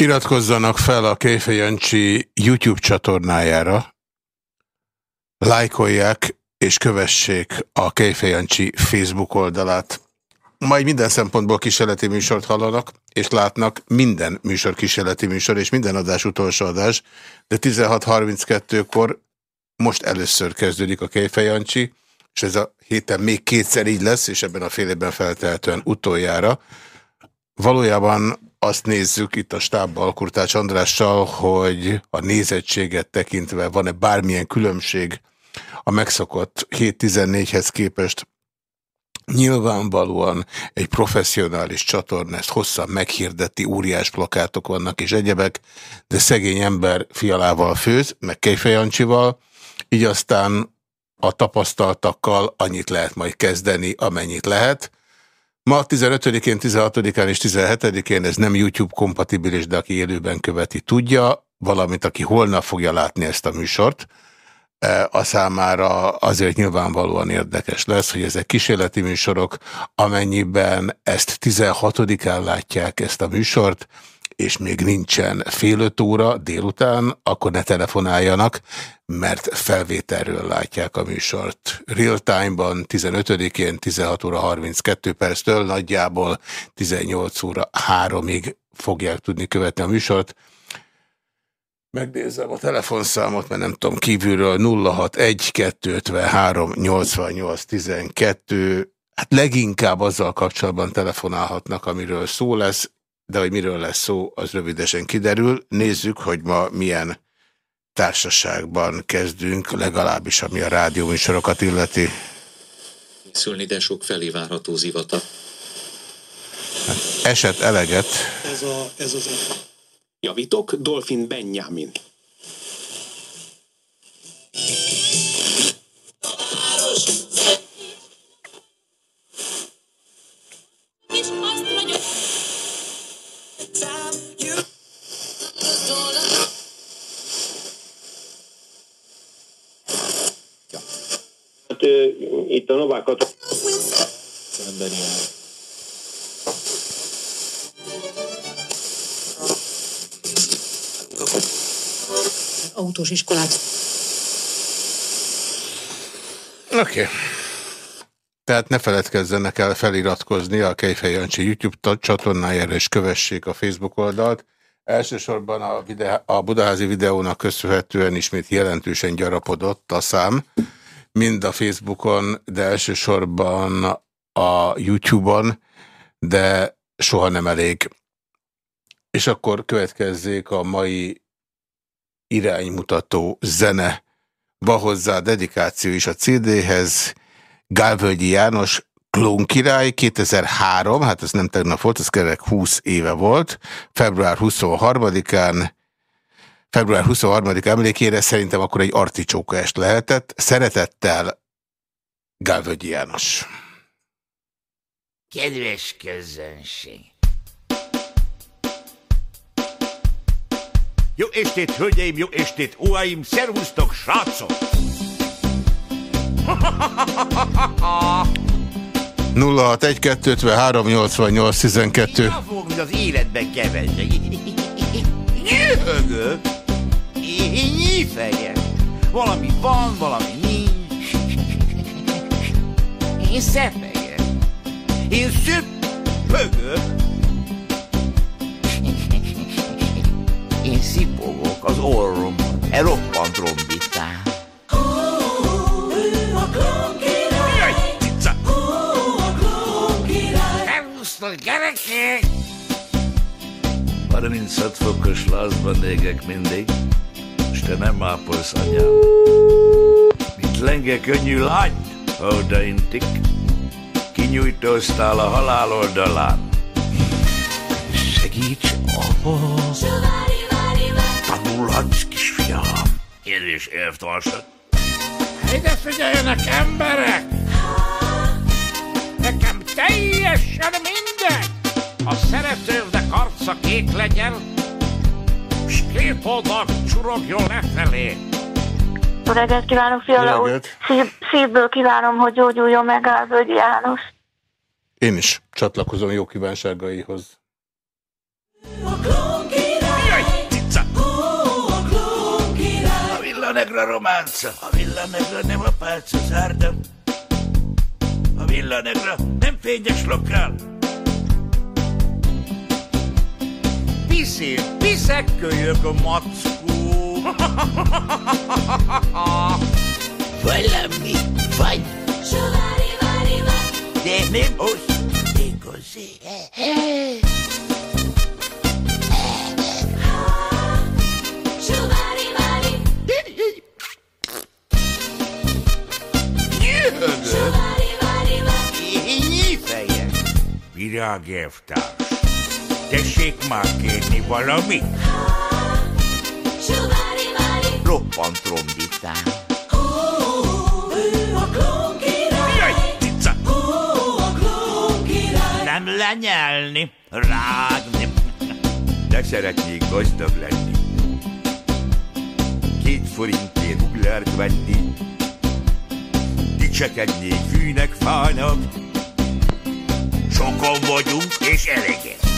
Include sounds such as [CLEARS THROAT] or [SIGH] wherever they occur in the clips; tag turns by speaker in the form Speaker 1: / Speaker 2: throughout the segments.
Speaker 1: Iratkozzanak fel a Kejfej Jancsi YouTube csatornájára, lájkolják és kövessék a Kejfej Jancsi Facebook oldalát. Majd minden szempontból kísérleti műsort hallanak, és látnak minden műsor kísérleti műsor, és minden adás utolsó adás, de 16.32-kor most először kezdődik a Kejfej Jancsi, és ez a héten még kétszer így lesz, és ebben a fél évben feltehetően utoljára. Valójában azt nézzük itt a stábbal Kurtács Andrással, hogy a nézettséget tekintve van-e bármilyen különbség a megszokott 7-14-hez képest. Nyilvánvalóan egy professzionális csatorna ezt hosszan meghirdeti, óriás plakátok vannak és egyebek, de szegény ember fialával főz, meg Kejfejancsival, így aztán a tapasztaltakkal annyit lehet majd kezdeni, amennyit lehet. Ma 15-én, 16-án és 17-én ez nem YouTube kompatibilis, de aki élőben követi tudja, valamint aki holnap fogja látni ezt a műsort, e, a számára azért nyilvánvalóan érdekes lesz, hogy ezek kísérleti műsorok, amennyiben ezt 16-án látják ezt a műsort, és még nincsen fél öt óra délután, akkor ne telefonáljanak, mert felvételről látják a műsort. Real time-ban 15-én 16 óra 32 perctől nagyjából 18 óra 3-ig fogják tudni követni a műsort. Megnézem a telefonszámot, mert nem tudom kívülről 061 253 88 12 Hát leginkább azzal kapcsolatban telefonálhatnak, amiről szó lesz de hogy miről lesz szó, az rövidesen kiderül. Nézzük, hogy ma milyen társaságban kezdünk, legalábbis ami a rádióműsorokat illeti.
Speaker 2: Szülni, de sok felé várható zivata.
Speaker 1: Eset eleget.
Speaker 3: Ez, a, ez az... Javítok, Dolphin Benjamin.
Speaker 4: Itt a Novákat.
Speaker 5: Autós iskolát.
Speaker 1: Oké. Okay. Tehát ne feledkezzenek el feliratkozni a Kejfej Jancsi YouTube csatornájára, és kövessék a Facebook oldalt. Elsősorban a, videó, a Budaházi videónak köszönhetően ismét jelentősen gyarapodott a szám mind a Facebookon, de elsősorban a YouTube-on, de soha nem elég. És akkor következzék a mai iránymutató zene. Va hozzá dedikáció is a CD-hez. Gálvölgyi János, Klón király, 2003, hát ez nem tegnap volt, ez kerek 20 éve volt, február 23-án február 23. emlékére szerintem akkor egy articsóka est lehetett. Szeretettel Gálvögyi János.
Speaker 6: Kedves közönség! Jó estét, hölgyeim, jó estét, óaim, szervusztok, srácok!
Speaker 1: 061 253 88 12
Speaker 6: Fogd az életbe kevezzek. Nyögök! Nyífejem. Valami van, valami nincs. Én szepegek. Én szöpögök. Én szipogok az orromon. E roppant rombitál. gyerekek! 36 fokos lázban égek mindig te nem ápolsz, anyám. Mint lenge könnyű lány, intik, kinyújtóztál a halál oldalán. Segíts, apa! Tanulhatsz, kisfiam! Kérdés elvtársad. Ide figyeljenek, emberek! Nekem teljesen minden! A szeretővnek arca kék legyen, s két adag csurogjon lefelé.
Speaker 7: Jó reggelt kívánok, Fiala szívből kívánom, hogy gyógyuljon meg a Völgyi János.
Speaker 1: Én is csatlakozom jó kívánságaihoz.
Speaker 6: A villanegra románca, a villanegra nem a pálca zárda. A villanegra nem fényes lokál, Piszél, piszekkölyök a mackó. Valami vagy. De nem az igazi. Virágevtárs, tessék már kérni valamit? Roppant trombitán. Nem lenyelni, rágni, de szeretnék gazdag lenni. Két forintért uglárt venni, dicsekednék fűnek, fának, Sokan vagyunk, és eleget.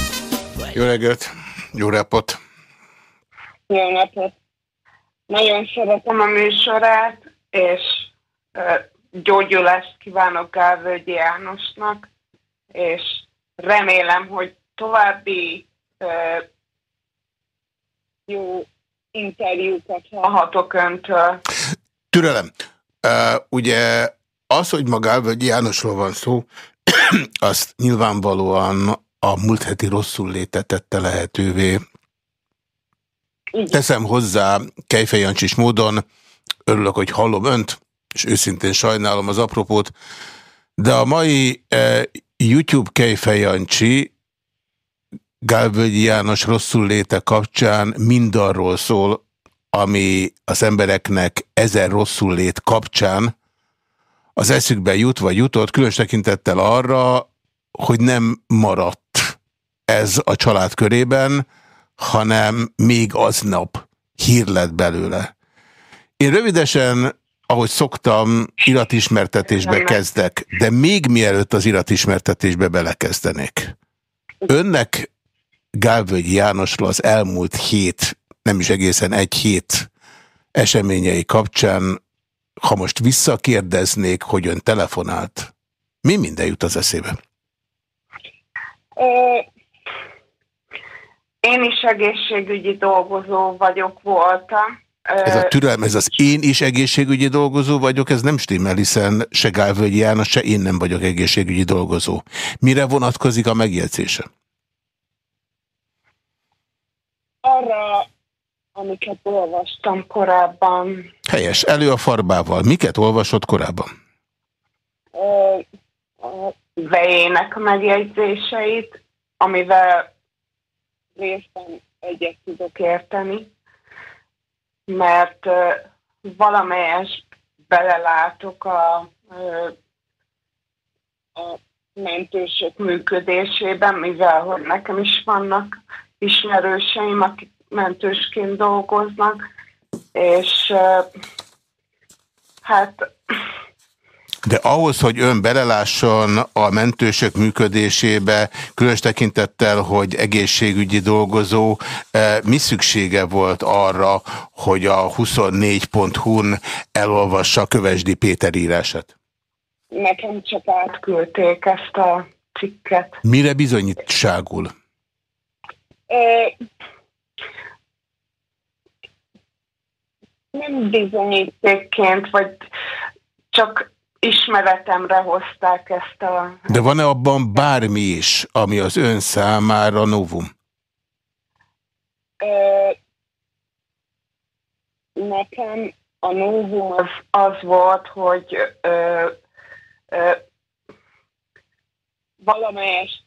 Speaker 1: Jó reggelt, jó repot.
Speaker 4: Jó napot! Nagyon szeretem a műsorát, és gyógyulást kívánok Gálvölgyi Jánosnak, és remélem, hogy további jó interjúkat hallhatok öntől.
Speaker 1: Türelem. Uh, ugye az, hogy maga Gálvölgyi Jánosról van szó, [CLEARS THROAT] azt nyilvánvalóan a múlt heti rosszul létetette lehetővé. Teszem hozzá kejfejancsis módon, örülök, hogy hallom önt, és őszintén sajnálom az apropót, de a mai eh, YouTube kejfejancsi Gálvölgyi János rosszul léte kapcsán mindarról szól, ami az embereknek ezer rosszul lét kapcsán az eszükbe jut vagy jutott, különös tekintettel arra, hogy nem maradt ez a család körében, hanem még aznap hír lett belőle. Én rövidesen, ahogy szoktam, iratismertetésbe kezdek, de még mielőtt az iratismertetésbe belekezdenék. Önnek Gálvölgyi Jánosról az elmúlt hét, nem is egészen egy hét eseményei kapcsán ha most visszakérdeznék, hogy ön telefonált, mi minden jut az eszébe?
Speaker 4: Én is egészségügyi dolgozó vagyok, voltam.
Speaker 1: Ez a türelem, ez az én is egészségügyi dolgozó vagyok, ez nem stimmel, hiszen se Gálvölgyi János, se én nem vagyok egészségügyi dolgozó. Mire vonatkozik a megjegyzése?
Speaker 4: Arra amiket olvastam korábban.
Speaker 1: Helyes. Elő a farbával. Miket olvasott korábban?
Speaker 4: Vejének a megjegyzéseit, amivel részben egyet tudok érteni, mert valamelyes belelátok a, a mentősök működésében, mivel hogy nekem is vannak ismerőseim, akik mentősként dolgoznak, és hát...
Speaker 1: De ahhoz, hogy ön belelásson a mentősök működésébe, különös tekintettel, hogy egészségügyi dolgozó, mi szüksége volt arra, hogy a 24.hu-n elolvassa Kövesdi Péter írását?
Speaker 4: Nekem csak átküldték ezt a cikket.
Speaker 1: Mire bizonyítságul?
Speaker 4: nem bizonyítékként, vagy csak ismeretemre hozták ezt a...
Speaker 1: De van-e abban bármi is, ami az ön számára novum?
Speaker 4: Ö, nekem a novum az, az volt, hogy ö, ö, valamelyest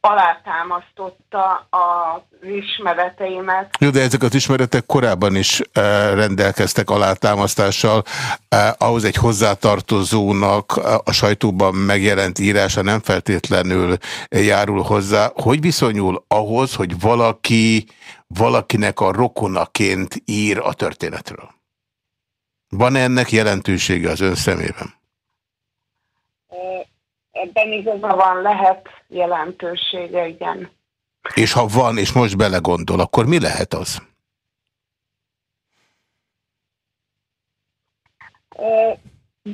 Speaker 4: alátámasztotta az ismereteimet.
Speaker 1: Jó, de ezek az ismeretek korábban is eh, rendelkeztek alátámasztással. Eh, ahhoz egy hozzátartozónak a sajtóban megjelent írása nem feltétlenül járul hozzá. Hogy viszonyul ahhoz, hogy valaki valakinek a rokonaként ír a történetről? Van -e ennek jelentősége az ön szemében?
Speaker 4: Ebben igaza van, lehet jelentősége, igen.
Speaker 1: És ha van, és most belegondol, akkor mi lehet az?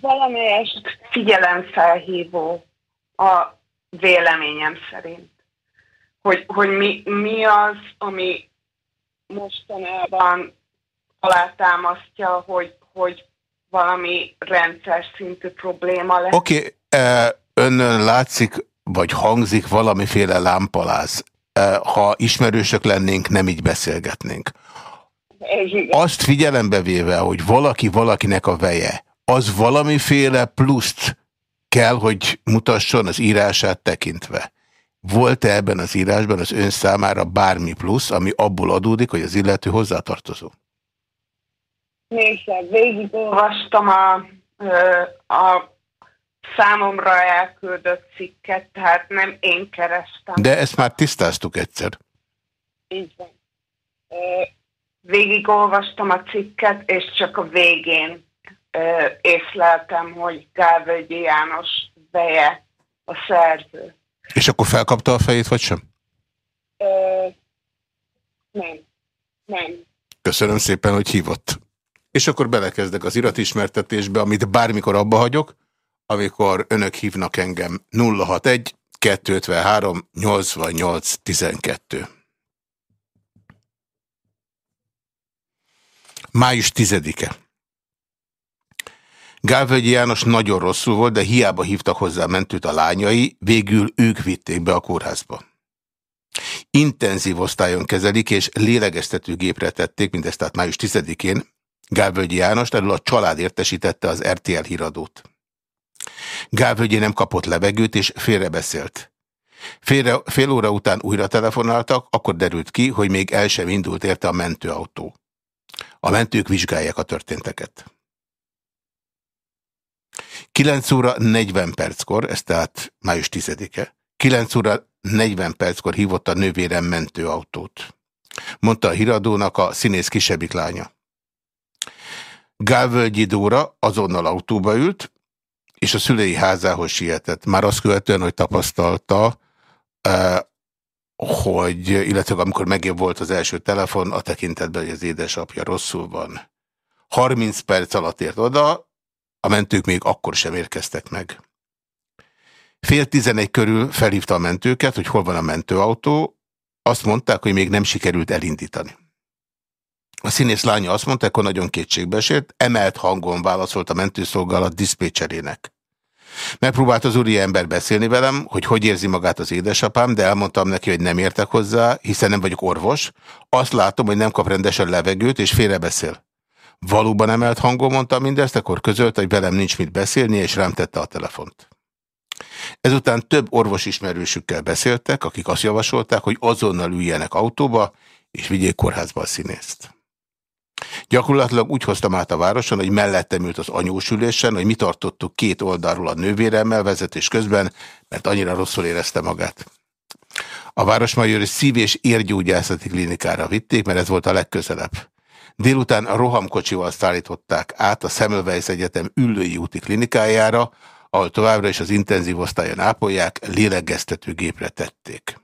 Speaker 4: valamelyest figyelemfelhívó a véleményem szerint. Hogy, hogy mi, mi az, ami mostanában alátámasztja, hogy, hogy valami rendszer szintű probléma lesz.
Speaker 1: Oké, okay. Önnön látszik, vagy hangzik valamiféle lámpaláz. Ha ismerősök lennénk, nem így beszélgetnénk. Azt figyelembe véve, hogy valaki valakinek a veje, az valamiféle pluszt kell, hogy mutasson az írását tekintve. Volt-e ebben az írásban az ön számára bármi plusz, ami abból adódik, hogy az illető hozzátartozó?
Speaker 4: Nézd, végigolvastam a, a számomra elküldött cikket, tehát nem én kerestem.
Speaker 1: De ezt már tisztáztuk egyszer.
Speaker 4: Így van. Végigolvastam a cikket, és csak a végén észleltem, hogy Gálvölgyi János veje a szerző.
Speaker 1: És akkor felkapta a fejét, vagy sem?
Speaker 4: Ö, nem. Nem.
Speaker 1: Köszönöm szépen, hogy hívott. És akkor belekezdek az iratismertetésbe, amit bármikor abba hagyok, amikor önök hívnak engem 061 253 88 12. Május 10-e. Gálvölgyi János nagyon rosszul volt, de hiába hívtak hozzá mentőt a lányai, végül ők vitték be a kórházba. Intenzív osztályon kezelik, és lélegeztetőgépre tették, mindezt tehát május 10-én, Gálvölgyi János, erről a család értesítette az RTL híradót. Gálvölgyi nem kapott levegőt, és félrebeszélt. Félre, fél óra után újra telefonáltak, akkor derült ki, hogy még el sem indult érte a mentőautó. A mentők vizsgálják a történteket. 9 óra 40 perckor, ez tehát május 10-e, 9 óra 40 perckor hívott a nővérem mentőautót. Mondta a híradónak a színész kisebbik lánya. Gálvölgyi Dóra azonnal autóba ült, és a szülei házához sietett. Már azt követően, hogy tapasztalta, hogy, illetve amikor megébb volt az első telefon, a tekintetben, hogy az édesapja rosszul van. 30 perc alatt ért oda, a mentők még akkor sem érkeztek meg. Fél tizenegy körül felhívta a mentőket, hogy hol van a mentőautó. Azt mondták, hogy még nem sikerült elindítani. A színész lánya azt mondta, hogy nagyon kétségbeesett, emelt hangon válaszolt a mentőszolgálat diszpécserének. Megpróbált az úri ember beszélni velem, hogy hogy érzi magát az édesapám, de elmondtam neki, hogy nem értek hozzá, hiszen nem vagyok orvos. Azt látom, hogy nem kap rendesen levegőt, és félrebeszél. Valóban emelt hangon mondta mindezt, akkor közölt, hogy velem nincs mit beszélni, és rám tette a telefont. Ezután több orvos ismerősükkel beszéltek, akik azt javasolták, hogy azonnal üljenek autóba, és vigyék kórházba a színészt. Gyakorlatilag úgy hoztam át a városon, hogy mellettem ült az anyósülésen, hogy mi tartottuk két oldalról a nővéremmel vezetés közben, mert annyira rosszul érezte magát. A Városmajori szív- és érgyógyászati klinikára vitték, mert ez volt a legközelebb. Délután a rohamkocsival szállították át a Semmelweis Egyetem ülői úti klinikájára, ahol továbbra is az intenzív osztályon ápolják, lélegeztetőgépre tették.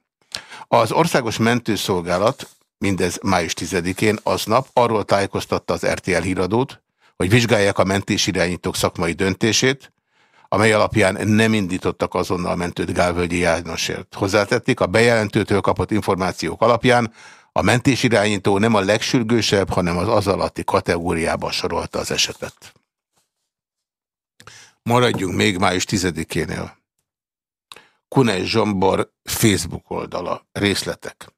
Speaker 1: Az Országos Mentőszolgálat mindez május 10-én aznap arról tájékoztatta az RTL híradót, hogy vizsgálják a mentésirányítók szakmai döntését, amely alapján nem indítottak azonnal mentőt Gálvölgyi Jánosért. Hozzátették, a bejelentőtől kapott információk alapján a mentésirányító nem a legsürgősebb, hanem az az alatti kategóriába sorolta az esetet. Maradjunk még május 10-énél. Kunai Zsombor Facebook oldala. Részletek.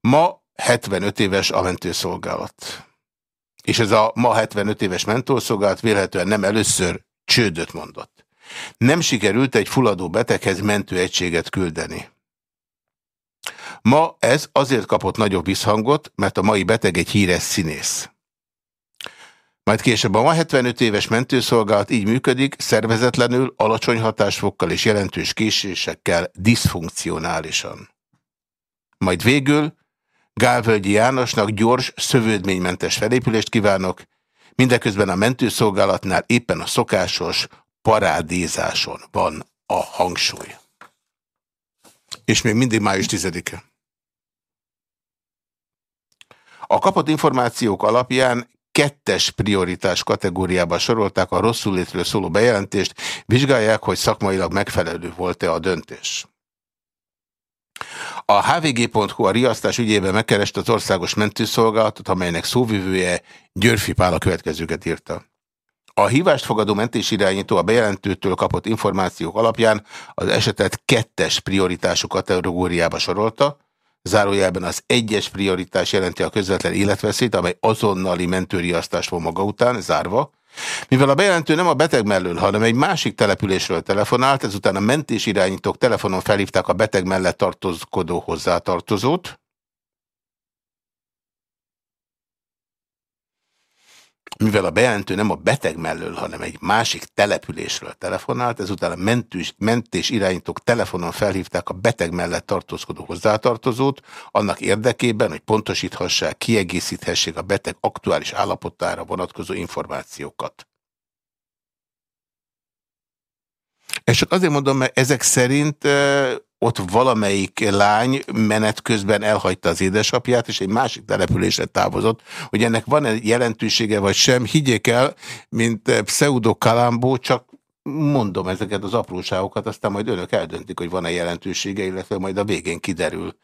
Speaker 1: Ma 75 éves a mentőszolgálat. És ez a ma 75 éves mentőszolgálat vélhetően nem először csődöt mondott. Nem sikerült egy fuladó beteghez mentőegységet küldeni. Ma ez azért kapott nagyobb visszhangot, mert a mai beteg egy híres színész. Majd később a ma 75 éves mentőszolgálat így működik, szervezetlenül, alacsony hatásfokkal és jelentős késésekkel, diszfunkcionálisan. Majd végül Gálvölgyi Jánosnak gyors, szövődménymentes felépülést kívánok, mindeközben a mentőszolgálatnál éppen a szokásos parádézáson van a hangsúly. És még mindig május 10-e. A kapott információk alapján kettes prioritás kategóriába sorolták a rosszul létről szóló bejelentést, vizsgálják, hogy szakmailag megfelelő volt-e a döntés. A hvg.hu a riasztás ügyében megkereste az országos mentőszolgálatot, amelynek szóvivője Györfi Pál a következőket írta. A hívást fogadó mentésirányító a bejelentőtől kapott információk alapján az esetet kettes prioritású kategóriába sorolta, zárójelben az egyes prioritás jelenti a közvetlen életveszélyt, amely azonnali mentőriasztást von maga után, zárva, mivel a bejelentő nem a beteg mellől, hanem egy másik településről telefonált, ezután a mentésirányítók telefonon felhívták a beteg mellett tartozkodó hozzátartozót, mivel a bejelentő nem a beteg mellől, hanem egy másik településről telefonált, ezután a mentős, mentés irányítók telefonon felhívták a beteg mellett tartózkodó hozzátartozót, annak érdekében, hogy pontosíthassák, kiegészíthessék a beteg aktuális állapotára vonatkozó információkat. És csak azért mondom, mert ezek szerint ott valamelyik lány menet közben elhagyta az édesapját, és egy másik településre távozott, hogy ennek van-e jelentősége vagy sem, higgyék el, mint pseudo kalambó, csak mondom ezeket az apróságokat, aztán majd önök eldöntik, hogy van-e jelentősége, illetve majd a végén kiderül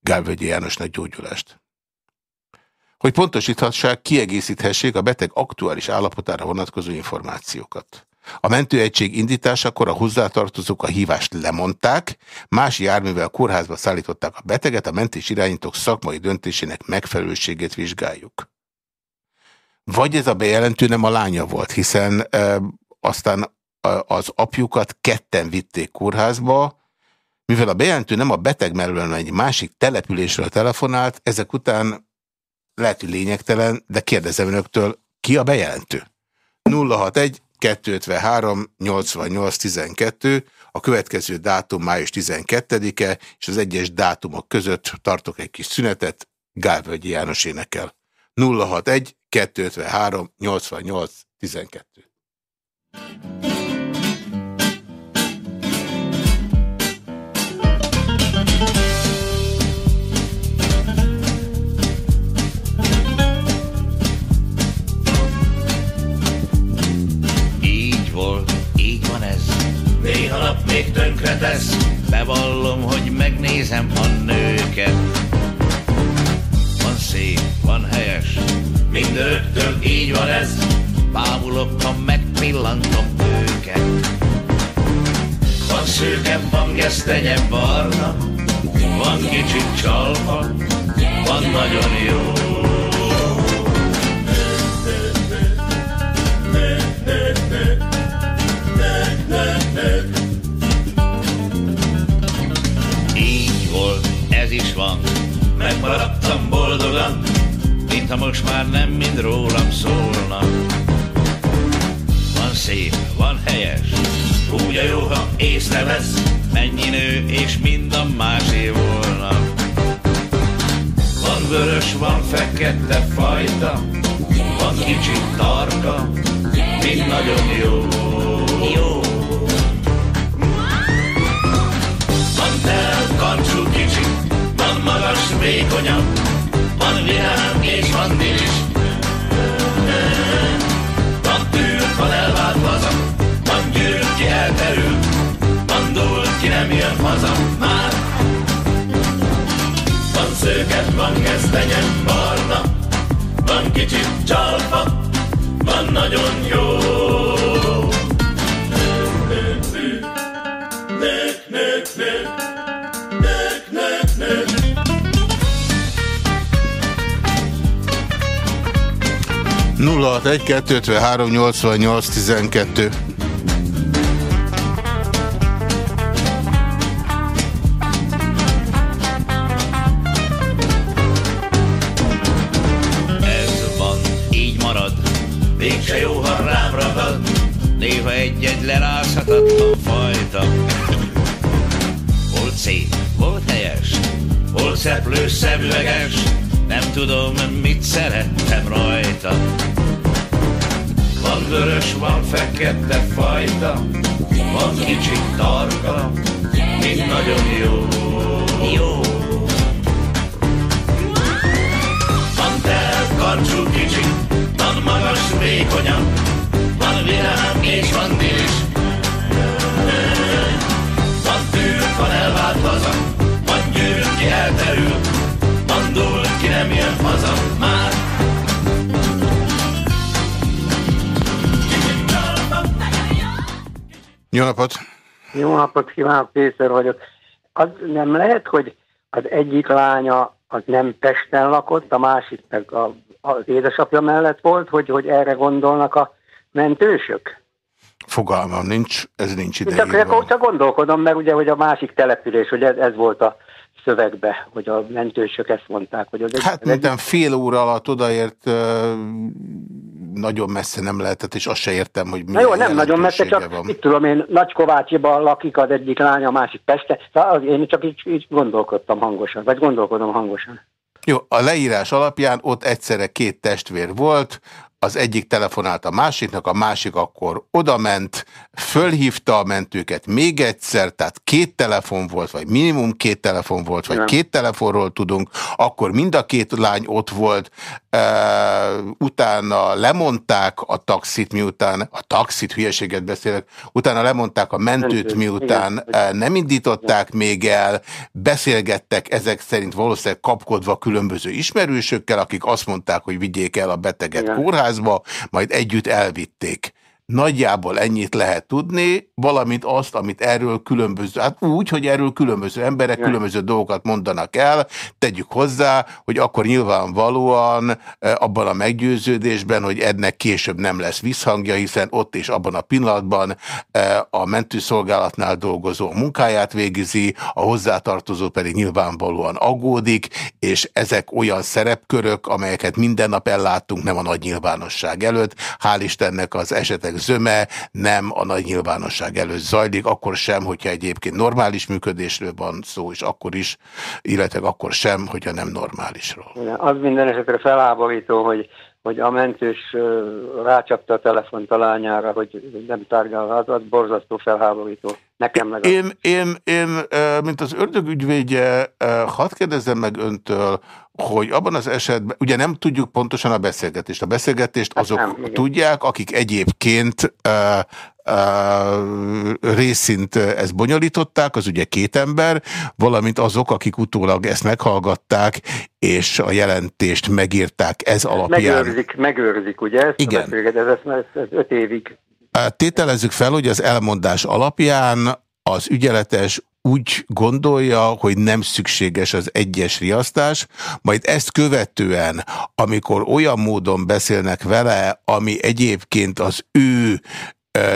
Speaker 1: Gálvölgyi Jánosnak gyógyulást. Hogy pontosíthassák, kiegészíthessék a beteg aktuális állapotára vonatkozó információkat. A mentőegység indításakor a hozzátartozók a hívást lemondták, más járművel kórházba szállították a beteget, a mentés irányítók szakmai döntésének megfelelőségét vizsgáljuk. Vagy ez a bejelentő nem a lánya volt, hiszen e, aztán az apjukat ketten vitték kórházba, mivel a bejelentő nem a beteg mellől, egy másik településről telefonált, ezek után lehet, hogy lényegtelen, de kérdezem önöktől, ki a bejelentő? 061 253 88 12, a következő dátum május 12-e, és az egyes dátumok között tartok egy kis szünetet, Gálvölgyi János énekel. 061 253 88 12.
Speaker 6: tönkretesz, bevallom, hogy megnézem a nőket. Van szép, van helyes, mindöröktől így van ez, bámulok, ha megpillantom őket. Van szőkem, van gesztenye, barna, van kicsit csalfa, van nagyon jó. Megmaradtam boldogan, mintha most már nem mind rólam szólna. Van szép, van helyes, úgy a jó, ha észrevesz, mennyi nő és mind a másé volna. Van vörös, van fekete fajta, van kicsit tarka, mind nagyon jó. Jó. Van telt, kancsú kicsi, van magas, vékonyabb, van virág és van dilis. Van tűrt, van elvált haza, van gyűrűt, ki elterült, van dúlt, ki nem jön haza már. Van szőket, van gesztenye, barna, van kicsit csalfa, van nagyon jó. 061-253-88-12. Mégse jó, ha rám ragad, néha egy-egy lerázhatatlan fajta. Volt szép, volt helyes, volt szeplő szemüveges, nem tudom, mit szerettem rajta vörös, van fekete fajta, van kicsit tarka, még nagyon jó. Jó. Van telt karcsú kicsit,
Speaker 8: van magas, vékonyan, van virág és van dilis. Van tűr, van elvált haza, van győr, ki elterül,
Speaker 1: Jó napot!
Speaker 9: Jó napot kívánok, Péter vagyok. Az nem lehet, hogy az egyik lánya az nem Pesten lakott, a másik meg a, az édesapja mellett volt, hogy, hogy erre gondolnak a mentősök?
Speaker 1: Fogalmam nincs, ez nincs ide
Speaker 9: csak, csak, gondolkodom, mert ugye, hogy a másik település, hogy ez, ez volt a szövegbe, hogy a mentősök ezt mondták. Hogy az
Speaker 1: hát egy... fél óra alatt odaért nagyon messze nem lehetett, és azt se értem, hogy
Speaker 9: Na jó, nem nagyon messze, csak van. itt tudom én, Nagykovácsiban lakik az egyik lánya, a másik Peste, szóval én csak így, így gondolkodtam hangosan, vagy gondolkodom hangosan.
Speaker 1: Jó, a leírás alapján ott egyszerre két testvér volt, az egyik telefonált a másiknak, a másik akkor odament, fölhívta a mentőket még egyszer, tehát két telefon volt, vagy minimum két telefon volt, vagy Nem. két telefonról tudunk, akkor mind a két lány ott volt, utána lemondták a taxit, miután, a taxit, hülyeséget beszélek, utána lemondták a mentőt, miután Igen. nem indították még el, beszélgettek ezek szerint valószínűleg kapkodva különböző ismerősökkel, akik azt mondták, hogy vigyék el a beteget Igen. Kórházba, majd együtt elvitték. Nagyjából ennyit lehet tudni, valamint azt, amit erről különböző, hát úgy, hogy erről különböző emberek különböző dolgokat mondanak el, tegyük hozzá, hogy akkor nyilvánvalóan eh, abban a meggyőződésben, hogy ennek később nem lesz visszhangja, hiszen ott és abban a pillanatban eh, a mentőszolgálatnál dolgozó munkáját végzi, a hozzátartozó pedig nyilvánvalóan aggódik, és ezek olyan szerepkörök, amelyeket minden nap ellátunk, nem a nagy nyilvánosság előtt. Hál' Istennek az esetek zöme nem a nagy nyilvánosság előtt zajlik, akkor sem, hogyha egyébként normális működésről van szó, és akkor is, illetve akkor sem, hogyha nem normálisról.
Speaker 9: Az minden esetre felháborító, hogy hogy a mentős rácsapta a telefont a lányára, hogy nem tárgyal, az, az borzasztó felháborító. Nekem meg.
Speaker 1: Én, én, én, mint az ördög ügyvédje, hadd kérdezzem meg öntől, hogy abban az esetben, ugye nem tudjuk pontosan a beszélgetést. A beszélgetést hát azok nem, tudják, akik egyébként uh, uh, részint ezt bonyolították, az ugye két ember, valamint azok, akik utólag ezt meghallgatták, és a jelentést megírták ez alapján.
Speaker 9: Megőrzik, megőrzik ugye? Ezt
Speaker 1: Igen.
Speaker 9: Ez, ez, ez, ez öt évig.
Speaker 1: Tételezzük fel, hogy az elmondás alapján az ügyeletes úgy gondolja, hogy nem szükséges az egyes riasztás, majd ezt követően, amikor olyan módon beszélnek vele, ami egyébként az ő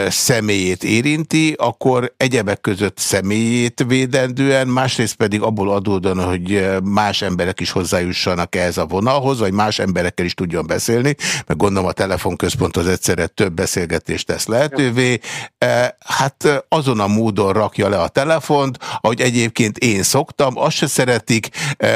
Speaker 1: személyét érinti, akkor egyebek között személyét védendően, másrészt pedig abból adódóan, hogy más emberek is hozzájussanak ehhez a vonalhoz, vagy más emberekkel is tudjon beszélni, mert gondolom a telefonközpont az egyszerre több beszélgetést tesz lehetővé. Hát azon a módon rakja le a telefont, ahogy egyébként én szoktam, azt se szeretik,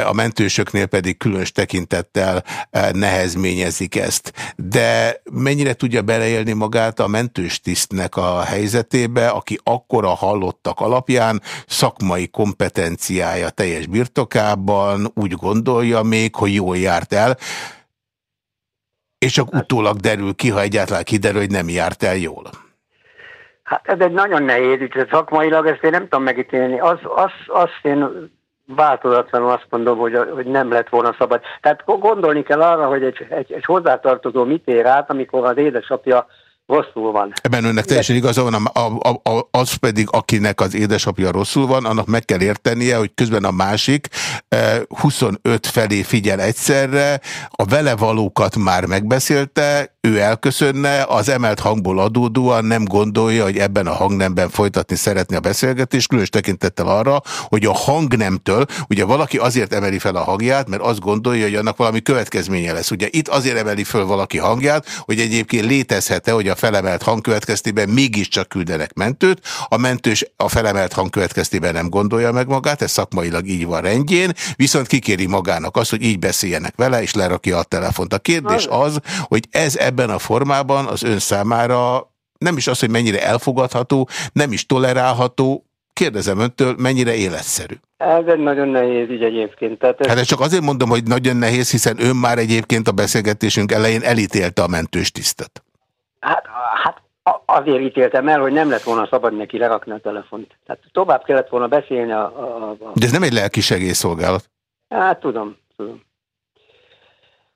Speaker 1: a mentősöknél pedig különös tekintettel nehezményezik ezt. De mennyire tudja beleélni magát a mentős tisztnek a helyzetébe, aki akkora hallottak alapján szakmai kompetenciája teljes birtokában úgy gondolja még, hogy jól járt el, és csak utólag derül ki, ha egyáltalán kiderül, hogy nem járt el jól.
Speaker 9: Hát ez egy nagyon nehéz ügy, szakmailag ezt én nem tudom megítélni. Az, az, azt én változatlanul azt mondom, hogy, hogy nem lett volna szabad. Tehát gondolni kell arra, hogy egy, egy, egy hozzátartozó mit ér át, amikor az édesapja rosszul van.
Speaker 1: Ebben önnek teljesen igaza van, a, a, a, az pedig, akinek az édesapja rosszul van, annak meg kell értenie, hogy közben a másik 25 eh, felé figyel egyszerre, a vele valókat már megbeszélte, ő elköszönne, az emelt hangból adódóan nem gondolja, hogy ebben a hangnemben folytatni szeretné a beszélgetést, különös tekintettel arra, hogy a hangnemtől, ugye valaki azért emeli fel a hangját, mert azt gondolja, hogy annak valami következménye lesz. Ugye itt azért emeli föl valaki hangját, hogy egyébként létezhet-e, hogy a felemelt hang következtében mégiscsak küldenek mentőt, a mentős a felemelt hang következtében nem gondolja meg magát, ez szakmailag így van rendjén, viszont kikéri magának azt, hogy így beszéljenek vele, és lerakja a telefont. A kérdés az, hogy ez ebben a formában az ön számára nem is az, hogy mennyire elfogadható, nem is tolerálható, kérdezem öntől, mennyire életszerű?
Speaker 9: Ez egy nagyon nehéz ügy egyébként. Tehát
Speaker 1: ez... Hát ezt csak azért mondom, hogy nagyon nehéz, hiszen ön már egyébként a beszélgetésünk elején elítélte a mentős tisztet.
Speaker 9: Hát, hát azért ítéltem el, hogy nem lett volna szabad neki lerakni a telefont. Tehát tovább kellett volna beszélni a... a, a...
Speaker 1: De ez nem egy lelki segélyszolgálat.
Speaker 9: Hát tudom, tudom.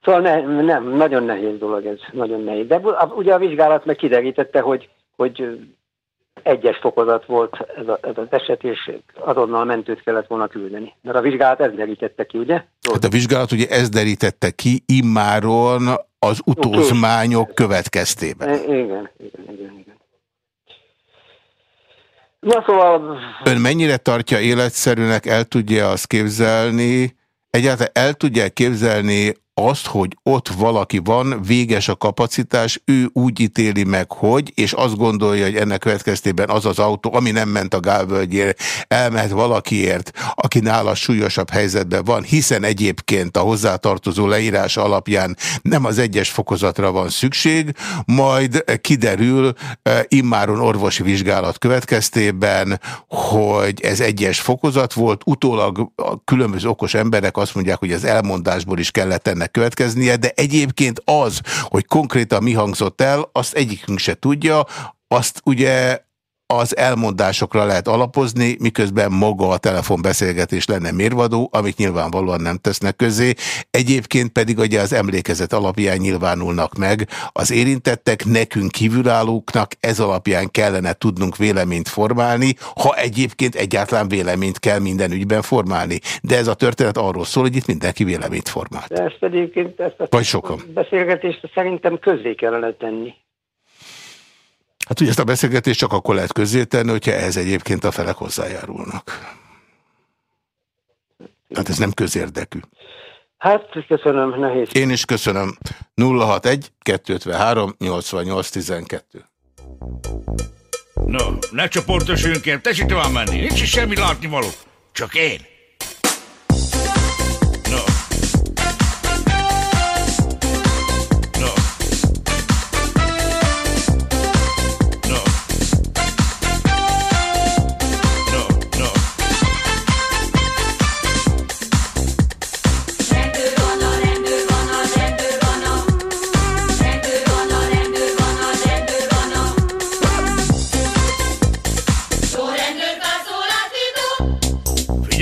Speaker 9: Szóval ne, nem, nagyon nehéz dolog ez, nagyon nehéz. De ugye a vizsgálat meg kiderítette, hogy, hogy egyes fokozat volt ez, a, ez az eset, és azonnal mentőt kellett volna küldeni. Mert a vizsgálat ez derítette ki, ugye?
Speaker 1: Hát a vizsgálat ugye ez derítette ki immáron az utózmányok következtében.
Speaker 9: Igen, igen, igen, igen. Na szóval...
Speaker 1: Ön mennyire tartja életszerűnek, el tudja azt képzelni, egyáltalán el tudja képzelni azt, hogy ott valaki van, véges a kapacitás, ő úgy ítéli meg, hogy, és azt gondolja, hogy ennek következtében az az autó, ami nem ment a gálvölgyére, elmehet valakiért, aki nála súlyosabb helyzetben van, hiszen egyébként a hozzátartozó leírás alapján nem az egyes fokozatra van szükség, majd kiderül e, immáron orvosi vizsgálat következtében, hogy ez egyes fokozat volt, utólag a különböző okos emberek azt mondják, hogy az elmondásból is kellett ennek következnie, de egyébként az, hogy konkrétan mi hangzott el, azt egyikünk se tudja, azt ugye az elmondásokra lehet alapozni, miközben maga a telefonbeszélgetés lenne mérvadó, amit nyilvánvalóan nem tesznek közé. Egyébként pedig ugye az emlékezet alapján nyilvánulnak meg az érintettek, nekünk kívülállóknak ez alapján kellene tudnunk véleményt formálni, ha egyébként egyáltalán véleményt kell minden ügyben formálni. De ez a történet arról szól, hogy itt mindenki véleményt formált.
Speaker 9: De ezt egyébként ezt a
Speaker 1: Vagy sokan.
Speaker 9: beszélgetést szerintem közzé kellene tenni.
Speaker 1: Hát ugye ezt a beszélgetést csak akkor lehet közzétenni, hogyha ez egyébként a felek hozzájárulnak. Hát ez nem közérdekű.
Speaker 9: Hát, köszönöm, nehéz.
Speaker 1: Én is köszönöm. 061 253 88 12.
Speaker 6: No, ne csoportosuljunk el, tessék tovább menni, nincs is semmi látnivaló, csak én.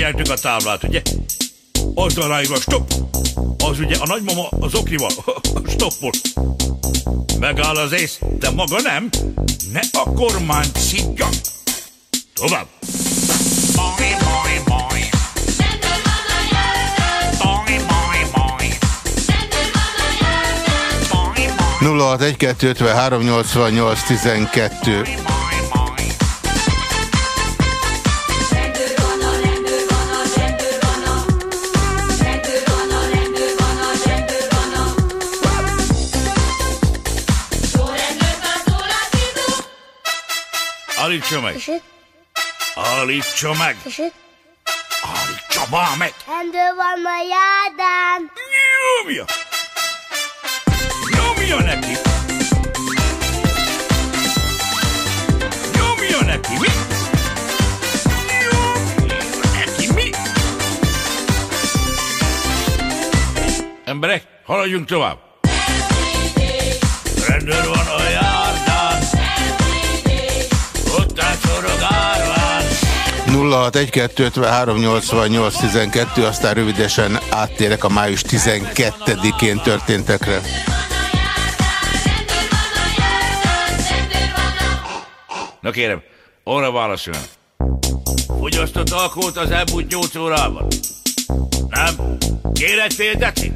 Speaker 6: Figyeltük a táblát, ugye? Azzal ráírva stop! Az ugye a nagymama az oknival, [LAUGHS] stoppol. Megáll az ész, de maga nem. Ne a kormányt szidja. Tovább. Boing, boing, boing.
Speaker 1: 061-253-88-12
Speaker 6: Állítsa meg! Állítsa meg! Állítsa már meg!
Speaker 10: Rendőr van a jádán!
Speaker 6: Nyomja! Nyomja neki! Nyomja neki! Mi? Nyomja neki! Mi? Emberek, haladjunk tovább! Rendőr van a járdán!
Speaker 1: 061-253-88-12, aztán rövidesen áttérek a május 12-én történtekre.
Speaker 6: Na kérem, arra válaszoljon. Fogyasztott alkoholt az elmúlt 8 órában? Nem? Kér egy fél deci?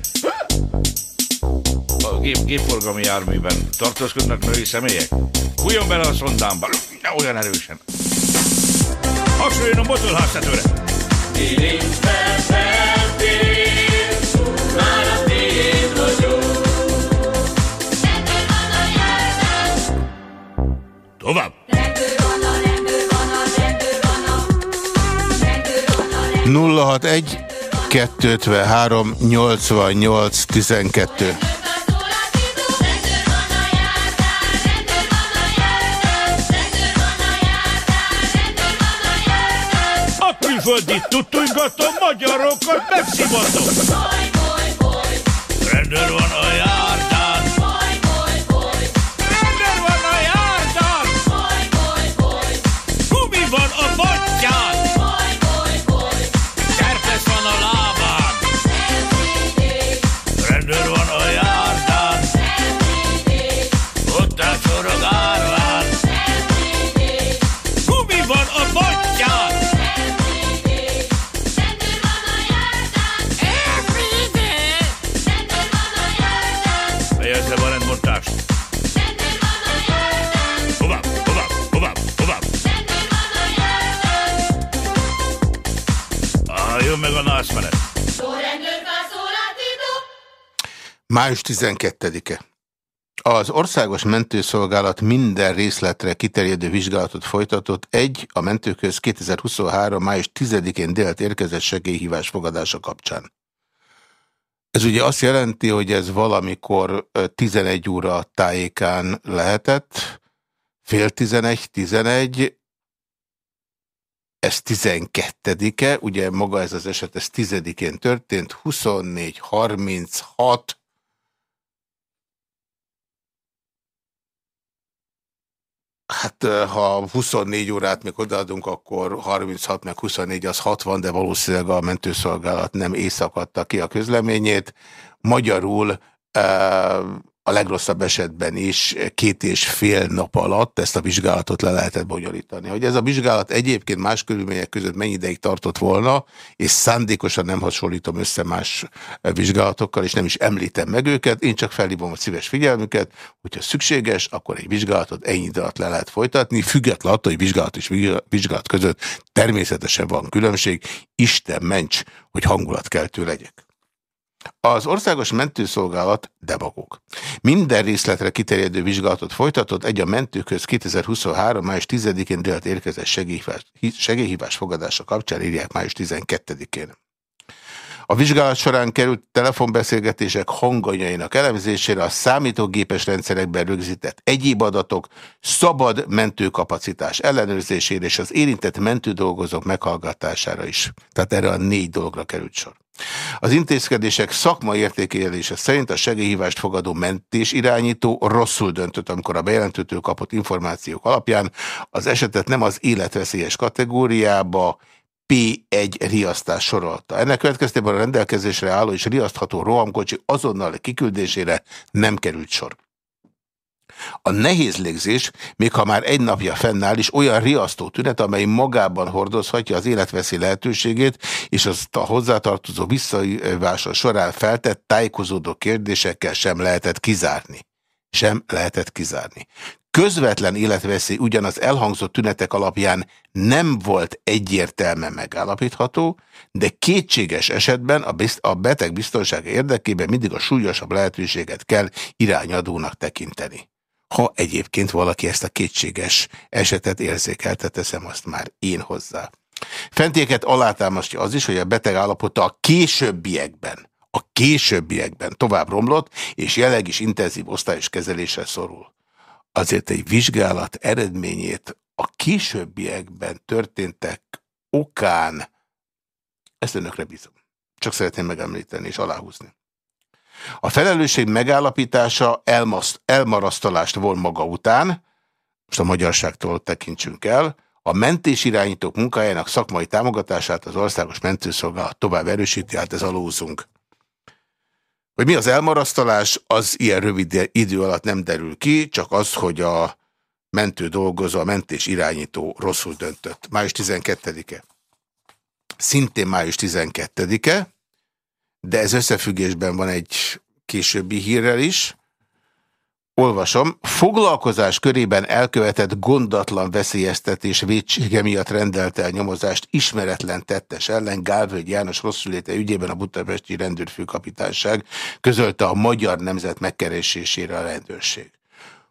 Speaker 6: A gép, gépforgalmi járműben tartózkodnak női személyek? Fújjon bele a szondámba, ne olyan erősen. Hasonljon a
Speaker 8: már a tiéd vagyok.
Speaker 6: Tovább.
Speaker 1: 061 253 88 12
Speaker 6: külföldi tutujgató magyarokat megszivatom. Rendőr van a járdán. 100.
Speaker 1: Május 12-e. Az Országos Mentőszolgálat minden részletre kiterjedő vizsgálatot folytatott. Egy, a mentőköz 2023. május 10-én délt érkezett segélyhívás fogadása kapcsán. Ez ugye azt jelenti, hogy ez valamikor 11 óra tájékán lehetett, fél 11, 11, ez 12-e, ugye maga ez az eset, ez 10-én történt, 24, 36, Hát ha 24 órát még odaadunk, akkor 36 meg 24 az 60, de valószínűleg a mentőszolgálat nem éjszakadta ki a közleményét. Magyarul a legrosszabb esetben is két és fél nap alatt ezt a vizsgálatot le lehetett bonyolítani. Hogy ez a vizsgálat egyébként más körülmények között mennyi ideig tartott volna, és szándékosan nem hasonlítom össze más vizsgálatokkal, és nem is említem meg őket, én csak felhívom a szíves figyelmüket, hogyha szükséges, akkor egy vizsgálatot ennyi idő alatt le lehet folytatni, függetlenül attól, hogy vizsgálat és vizsgálat között természetesen van különbség, Isten ments, hogy hangulatkeltő legyek. Az Országos Mentőszolgálat debagók. Minden részletre kiterjedő vizsgálatot folytatott, egy a mentőköz 2023. május 10-én délt érkezett segélyhívás, segélyhívás fogadása kapcsán írják május 12-én. A vizsgálat során került telefonbeszélgetések hanganyainak elemzésére a számítógépes rendszerekben rögzített egyéb adatok, szabad mentőkapacitás ellenőrzésére és az érintett mentődolgozók meghallgatására is. Tehát erre a négy dologra került sor. Az intézkedések szakmai értékelése szerint a segélyhívást fogadó mentés irányító rosszul döntött, amikor a bejelentőtől kapott információk alapján az esetet nem az életveszélyes kategóriába, P1 riasztás sorolta. Ennek következtében a rendelkezésre álló és riasztható rohamkocsi azonnal kiküldésére nem került sor. A nehéz légzés, még ha már egy napja fennáll, is olyan riasztó tünet, amely magában hordozhatja az életveszély lehetőségét, és az a hozzátartozó visszaívása során feltett tájékozódó kérdésekkel sem lehetett kizárni. Sem lehetett kizárni. Közvetlen életveszély ugyanaz elhangzott tünetek alapján nem volt egyértelműen megállapítható, de kétséges esetben a beteg biztonsága érdekében mindig a súlyosabb lehetőséget kell irányadónak tekinteni ha egyébként valaki ezt a kétséges esetet érzékelte, teszem azt már én hozzá. Fentéket alátámasztja az is, hogy a beteg állapota a későbbiekben, a későbbiekben tovább romlott, és jelenleg is intenzív osztályos kezelésre szorul. Azért egy vizsgálat eredményét a későbbiekben történtek okán, ezt önökre bízom. Csak szeretném megemlíteni és aláhúzni. A felelősség megállapítása elmarasztalást von maga után, most a magyarságtól tekintsünk el, a mentés irányítók munkájának szakmai támogatását az Országos Mentőszolgálat tovább erősíti, hát ez alózunk. Hogy mi az elmarasztalás, az ilyen rövid idő alatt nem derül ki, csak az, hogy a mentő dolgozó, a mentés irányító rosszul döntött. Május 12-e. Szintén május 12-e, de ez összefüggésben van egy későbbi hírrel is. Olvasom, foglalkozás körében elkövetett gondatlan veszélyeztetés védsége miatt rendelte el nyomozást ismeretlen tettes ellen Gálvölgy János rosszüléte ügyében a Budapesti Rendőrfőkapitányság közölte a magyar nemzet megkeresésére a rendőrség.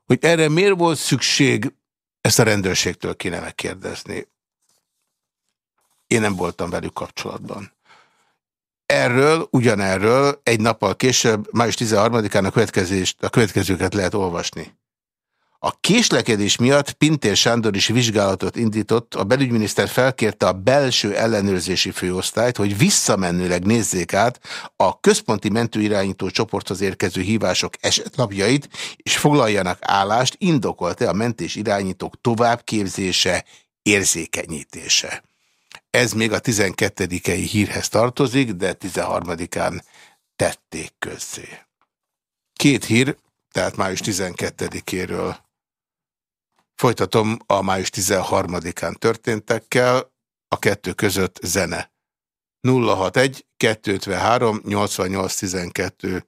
Speaker 1: Hogy erre miért volt szükség, ezt a rendőrségtől kéne megkérdezni. Én nem voltam velük kapcsolatban. Erről, ugyanerről egy nappal később, május 13-án a, a következőket lehet olvasni. A késlekedés miatt Pintér Sándor is vizsgálatot indított, a belügyminiszter felkérte a belső ellenőrzési főosztályt, hogy visszamenőleg nézzék át a központi mentőirányító csoporthoz érkező hívások esetlapjait, és foglaljanak állást, indokolt-e a mentés irányítók továbbképzése, érzékenyítése. Ez még a 12-i hírhez tartozik, de 13-án tették közzé. Két hír, tehát május 12-éről. Folytatom a május 13-án történtekkel, a kettő között zene. 061 253 88 12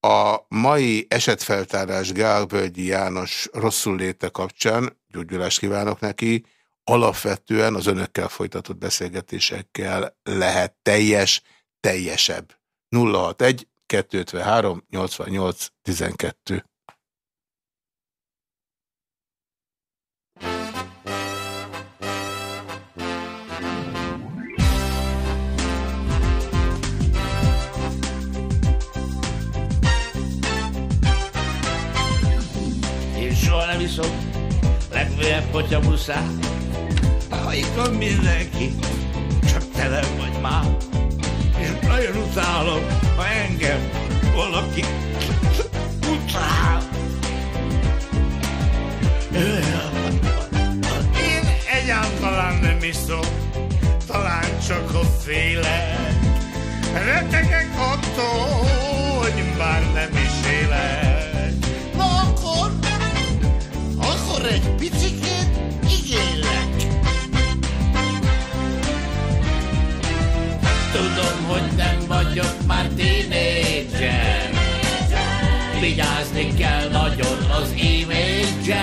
Speaker 1: a mai esetfeltárás Gálvölgyi János rosszul léte kapcsán, gyógyulást kívánok neki, alapvetően az önökkel folytatott beszélgetésekkel lehet teljes, teljesebb. 061 253 88 12.
Speaker 8: Én soha nem iszom, legfeljebb, hogyha muszáj. Ha itt van mindenki, csak te nem vagy már. És nagyon utálom, ha engem valaki utál. Én egyáltalán nem iszom, talán csak a félek. Retegek attól, hogy már nem is élek. Na akkor, akkor egy vagyok már tínédzser. Vigyázni kell nagyon az image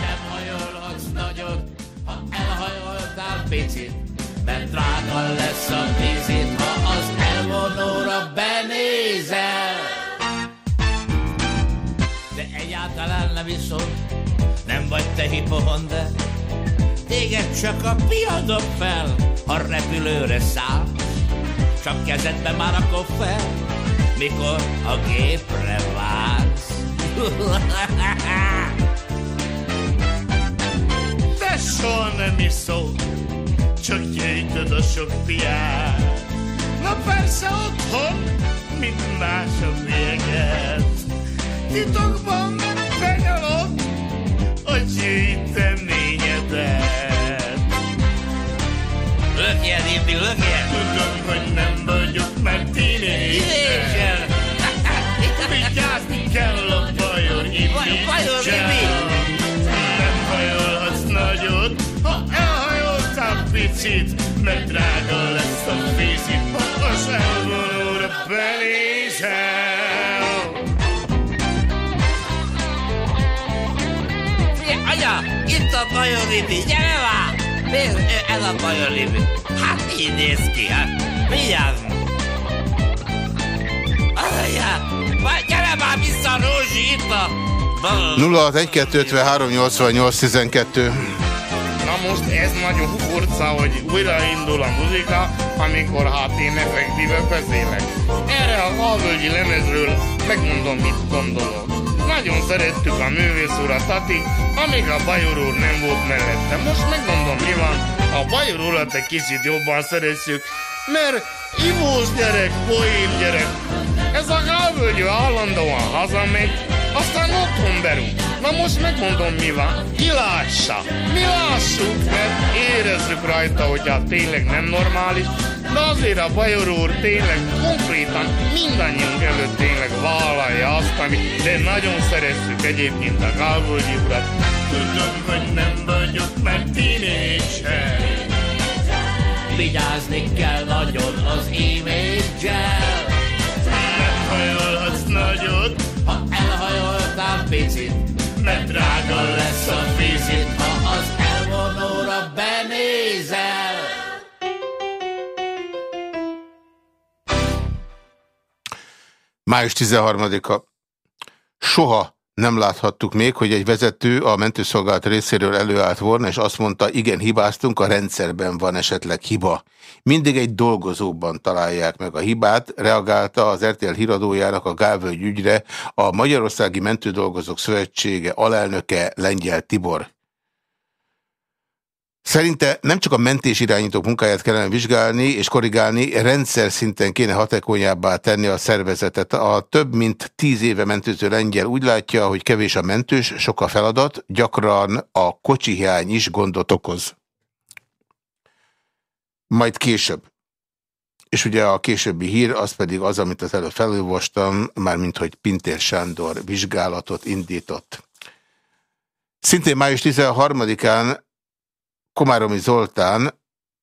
Speaker 8: Nem hajolhatsz nagyot, ha elhajoltál picit, mert drága lesz a vizit, ha az elvonóra benézel. De egyáltalán nem iszol, nem vagy te hipohonder. Téged csak a piadok fel, ha repülőre száll. Csak kezedbe már a koffer, mikor a gépre vársz. [LAUGHS] De soha nem iszol, csak gyűjtöd a sok piát. Na persze otthon, mint más a véget. Titokban benyalod a gyűjteményedet. A bajor Ibi, gyere már! Nézd, ez a bajor Ibi. Hát így néz ki, hát. Vigyázz! Anya, vagy gyere már vissza, Rózsi, itt a...
Speaker 1: 061 88 12.
Speaker 8: Na most ez nagyon furcsa, hogy újraindul a muzika, amikor hát én effektíve beszélek. Erre a alvölgyi lemezről megmondom, mit gondolok. Nagyon szerettük a művész urat, Tati, amíg a Bajor úr nem volt mellette. Most megmondom, mi van. A Bajor urat egy kicsit jobban szeretjük, mert ivós gyerek, poém gyerek. Ez a gálvölgyő állandóan hazamegy, aztán otthon berúg. Na most megmondom, mi van. Ki lássa? Mi lássuk, mert érezzük rajta, hogy hát tényleg nem normális, de azért a Bajor úr tényleg konkrétan mindannyiunk előtt tényleg vállalja azt, amit, de nagyon szeretjük egyébként a Gálvölgyi urat. Tudom, hogy nem vagyok már tínédzser. Vigyázni kell nagyon az image-el. Nem hajolhatsz nagyot, ha elhajoltál picit, mert drága lesz a vizit, ha az elvonóra benézel.
Speaker 1: Május 13-a. Soha nem láthattuk még, hogy egy vezető a mentőszolgálat részéről előállt volna, és azt mondta, igen, hibáztunk, a rendszerben van esetleg hiba. Mindig egy dolgozóban találják meg a hibát, reagálta az RTL híradójának a Gálvölgy ügyre a Magyarországi Mentődolgozók Szövetsége alelnöke Lengyel Tibor. Szerinte nem csak a mentés irányítók munkáját kellene vizsgálni és korrigálni, rendszer szinten kéne hatékonyabbá tenni a szervezetet. A több mint tíz éve mentőző lengyel úgy látja, hogy kevés a mentős, sok a feladat, gyakran a kocsi hiány is gondot okoz. Majd később. És ugye a későbbi hír az pedig az, amit az előbb felolvastam, mármint hogy Pintér Sándor vizsgálatot indított. Szintén május 13-án Komáromi Zoltán,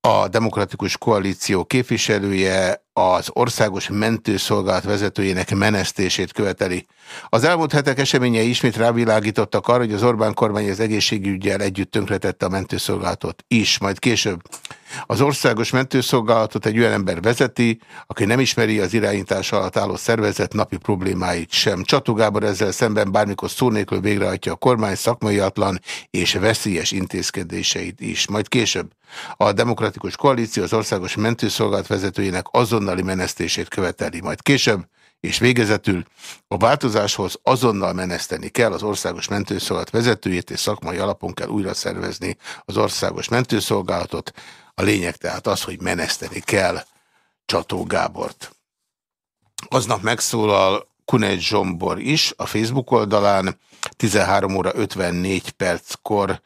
Speaker 1: a Demokratikus Koalíció képviselője az országos mentőszolgálat vezetőjének menesztését követeli. Az elmúlt hetek eseményei ismét rávilágítottak arra, hogy az Orbán kormány az egészségügyel együtt tönkretette a mentőszolgálatot is, majd később. Az országos mentőszolgálatot egy olyan ember vezeti, aki nem ismeri az irányítás alatt álló szervezet napi problémáit sem. Csató Gábor ezzel szemben bármikor szó nélkül végrehajtja a kormány szakmaiatlan és veszélyes intézkedéseit is. Majd később a Demokratikus Koalíció az országos mentőszolgálat vezetőjének azonnali menesztését követeli. Majd később és végezetül a változáshoz azonnal meneszteni kell az országos mentőszolgálat vezetőjét, és szakmai alapon kell újra szervezni az országos mentőszolgálatot. A lényeg tehát az, hogy meneszteni kell Csató Gábort. Aznap megszólal Kunej Zsombor is a Facebook oldalán, 13 óra 54 perckor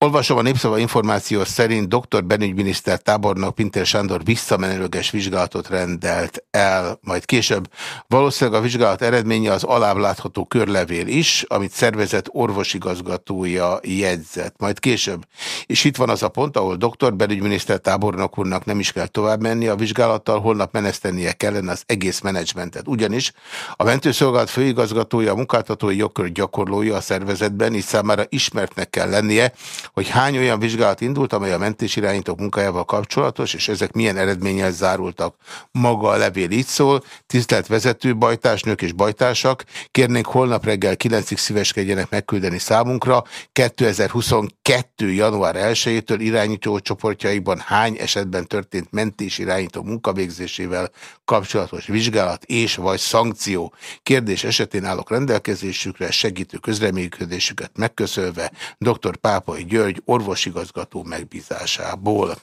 Speaker 1: Olvasom a Népszava információ szerint dr. belügyminiszter tábornok Pintér Sándor visszamenőleges vizsgálatot rendelt el, majd később. Valószínűleg a vizsgálat eredménye az aláblátható körlevél is, amit szervezett orvosigazgatója jegyzett, majd később. És itt van az a pont, ahol dr. belügyminiszter tábornok úrnak nem is kell tovább menni a vizsgálattal, holnap menesztenie kellene az egész menedzsmentet. Ugyanis a mentőszolgálat főigazgatója, a munkáltatói jogkör gyakorlója a szervezetben, így számára ismertnek kell lennie, hogy hány olyan vizsgálat indult, amely a mentésirányítók munkájával kapcsolatos, és ezek milyen eredménnyel zárultak. Maga a levél így szól, tisztelt vezető, bajtársnők és bajtársak, kérnénk holnap reggel 9-ig szíveskedjenek megküldeni számunkra 2022. január 1-től irányító csoportjaikban hány esetben történt mentés irányító munkavégzésével kapcsolatos vizsgálat és vagy szankció. Kérdés esetén állok rendelkezésükre, segítő közreműködésüket megköszönve dr. Pápai György György orvosigazgató megbízásából.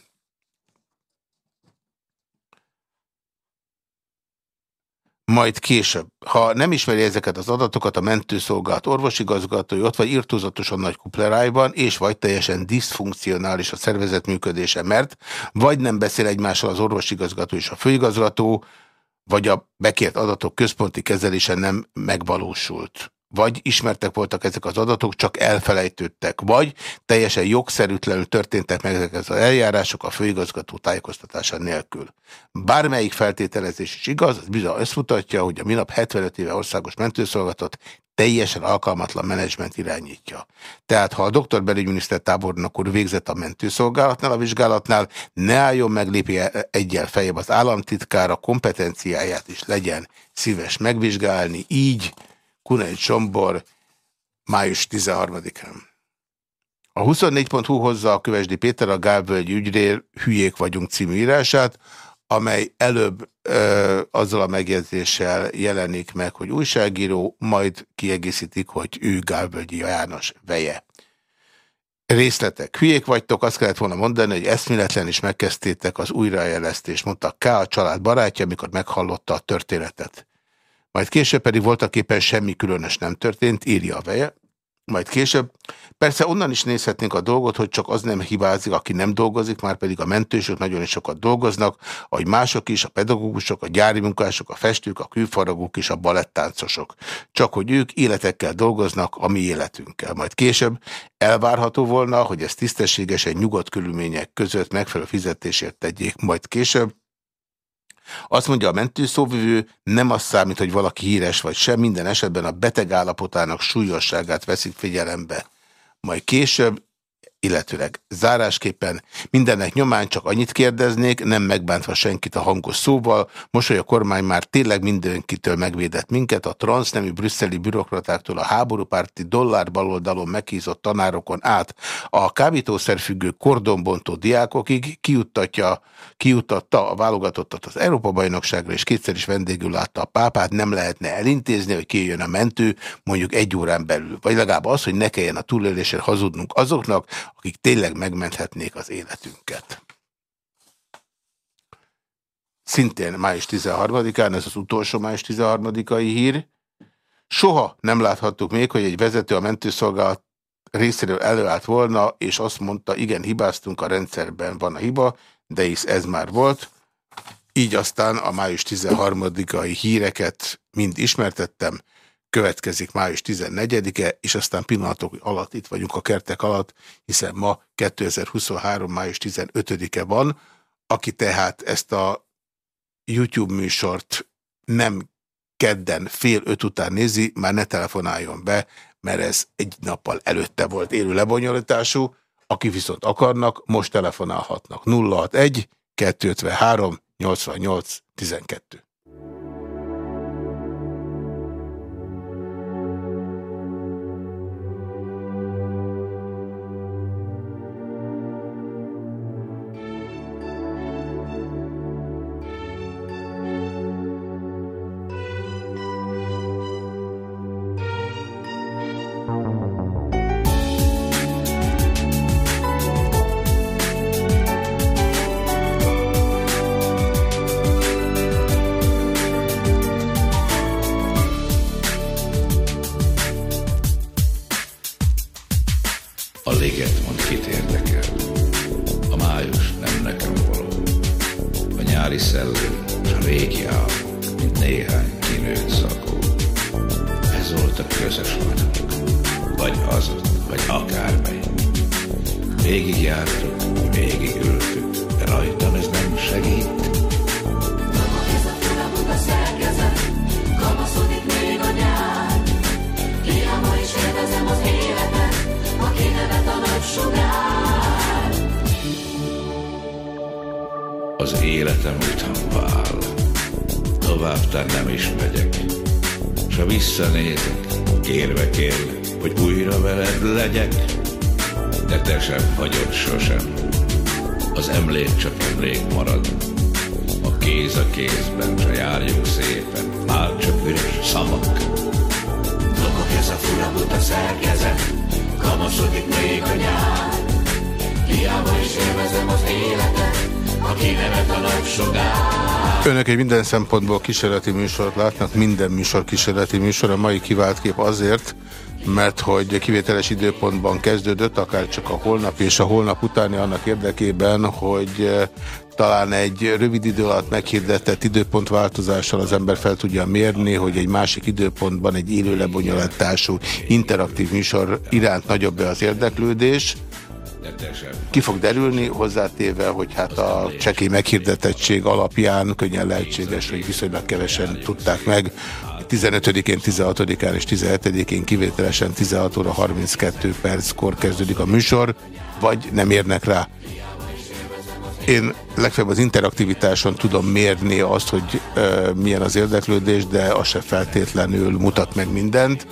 Speaker 1: Majd később, ha nem ismeri ezeket az adatokat, a mentőszolgálat orvosigazgatói ott vagy írtózatosan nagy kuplerájban, és vagy teljesen diszfunkcionális a szervezet működése, mert vagy nem beszél egymással az orvosigazgató és a főigazgató, vagy a bekért adatok központi kezelése nem megvalósult vagy ismertek voltak ezek az adatok, csak elfelejtődtek, vagy teljesen jogszerűtlenül történtek meg ezek az eljárások a főigazgató tájékoztatása nélkül. Bármelyik feltételezés is igaz, az bizony azt mutatja, hogy a minap 75 éve országos mentőszolgatot teljesen alkalmatlan menedzsment irányítja. Tehát ha a doktor belügyminiszter tábornok úr végzett a mentőszolgálatnál, a vizsgálatnál, ne álljon meg, lépje egyel fejebb az államtitkára kompetenciáját is legyen szíves megvizsgálni, így Kunai Csombor, május 13-án. A 24.hu hozza a Kövesdi Péter a Gálvölgy ügyrél Hülyék vagyunk című írását, amely előbb ö, azzal a megjegyzéssel jelenik meg, hogy újságíró, majd kiegészítik, hogy ő Gálvölgyi János veje. Részletek. Hülyék vagytok, azt kellett volna mondani, hogy eszméletlen is megkezdtétek az újrajelesztést, mondta K. a család barátja, amikor meghallotta a történetet. Majd később pedig voltak éppen semmi különös nem történt, írja a veje. Majd később, persze onnan is nézhetnénk a dolgot, hogy csak az nem hibázik, aki nem dolgozik, már pedig a mentősök nagyon sokat dolgoznak, ahogy mások is, a pedagógusok, a gyári munkások, a festők, a külfaragók és a balettáncosok. Csak hogy ők életekkel dolgoznak a mi életünkkel. Majd később elvárható volna, hogy ez tisztességesen nyugodt körülmények között megfelelő fizetésért tegyék. Majd később azt mondja a mentőszóvivő, nem az számít, hogy valaki híres vagy sem, minden esetben a beteg állapotának súlyosságát veszik figyelembe. Majd később illetőleg zárásképpen mindennek nyomán csak annyit kérdeznék, nem megbántva senkit a hangos szóval, most, hogy a kormány már tényleg mindenkitől megvédett minket, a transznemű brüsszeli bürokratáktól a háborúpárti dollár baloldalon meghízott tanárokon át a kábítószerfüggő kordonbontó diákokig kiuttatja, kiuttatta a válogatottat az Európa-bajnokságra, és kétszer is vendégül látta a pápát, nem lehetne elintézni, hogy kijön a mentő mondjuk egy órán belül. Vagy legalább az, hogy ne kelljen a túlélésért hazudnunk azoknak, akik tényleg megmenthetnék az életünket. Szintén május 13-án, ez az utolsó május 13-ai hír. Soha nem láthattuk még, hogy egy vezető a mentőszolgálat részéről előállt volna, és azt mondta, igen, hibáztunk, a rendszerben van a hiba, de is ez már volt. Így aztán a május 13-ai híreket mind ismertettem, következik május 14-e, és aztán pillanatok alatt itt vagyunk a kertek alatt, hiszen ma 2023. május 15-e van, aki tehát ezt a YouTube műsort nem kedden fél öt után nézi, már ne telefonáljon be, mert ez egy nappal előtte volt élő lebonyolítású, aki viszont akarnak, most telefonálhatnak. 061 253 88 12.
Speaker 6: A liget mond kit érdekel, a május nem nekem való. A nyári szellő és a régi álom, mint néhány kinőtt szakó. Ez volt a közös vagyok, vagy azot, vagy akármely. Végig jártuk, végig ültük, de rajtam ez nem segít. Az életem utamba áll, tovább nem is megyek, s ha visszanézek, kérve kérlek, hogy újra veled legyek, de te sem hagyod sosem. Az emlék csak emlék marad, a kéz a kézben, se járjunk szépen, már csak üres szamak. Lopok ez a fura buta szerkezet,
Speaker 1: minden szempontból kísérleti műsort látnak, minden műsor kísérleti műsor, a mai kivált kép azért, mert hogy kivételes időpontban kezdődött, akár csak a holnap és a holnap utáni annak érdekében, hogy eh, talán egy rövid idő alatt meghirdetett időpontváltozással az ember fel tudja mérni, hogy egy másik időpontban egy élő lebonyolítású interaktív műsor iránt nagyobb-e az érdeklődés, ki fog derülni, hozzátéve, hogy hát a csekély meghirdetettség alapján könnyen lehetséges, hogy viszonylag kevesen tudták meg. 15-én, 16-án és 17-én kivételesen 16 óra 32 perckor kezdődik a műsor, vagy nem érnek rá. Én legfeljebb az interaktivitáson tudom mérni azt, hogy uh, milyen az érdeklődés, de az se feltétlenül mutat meg mindent.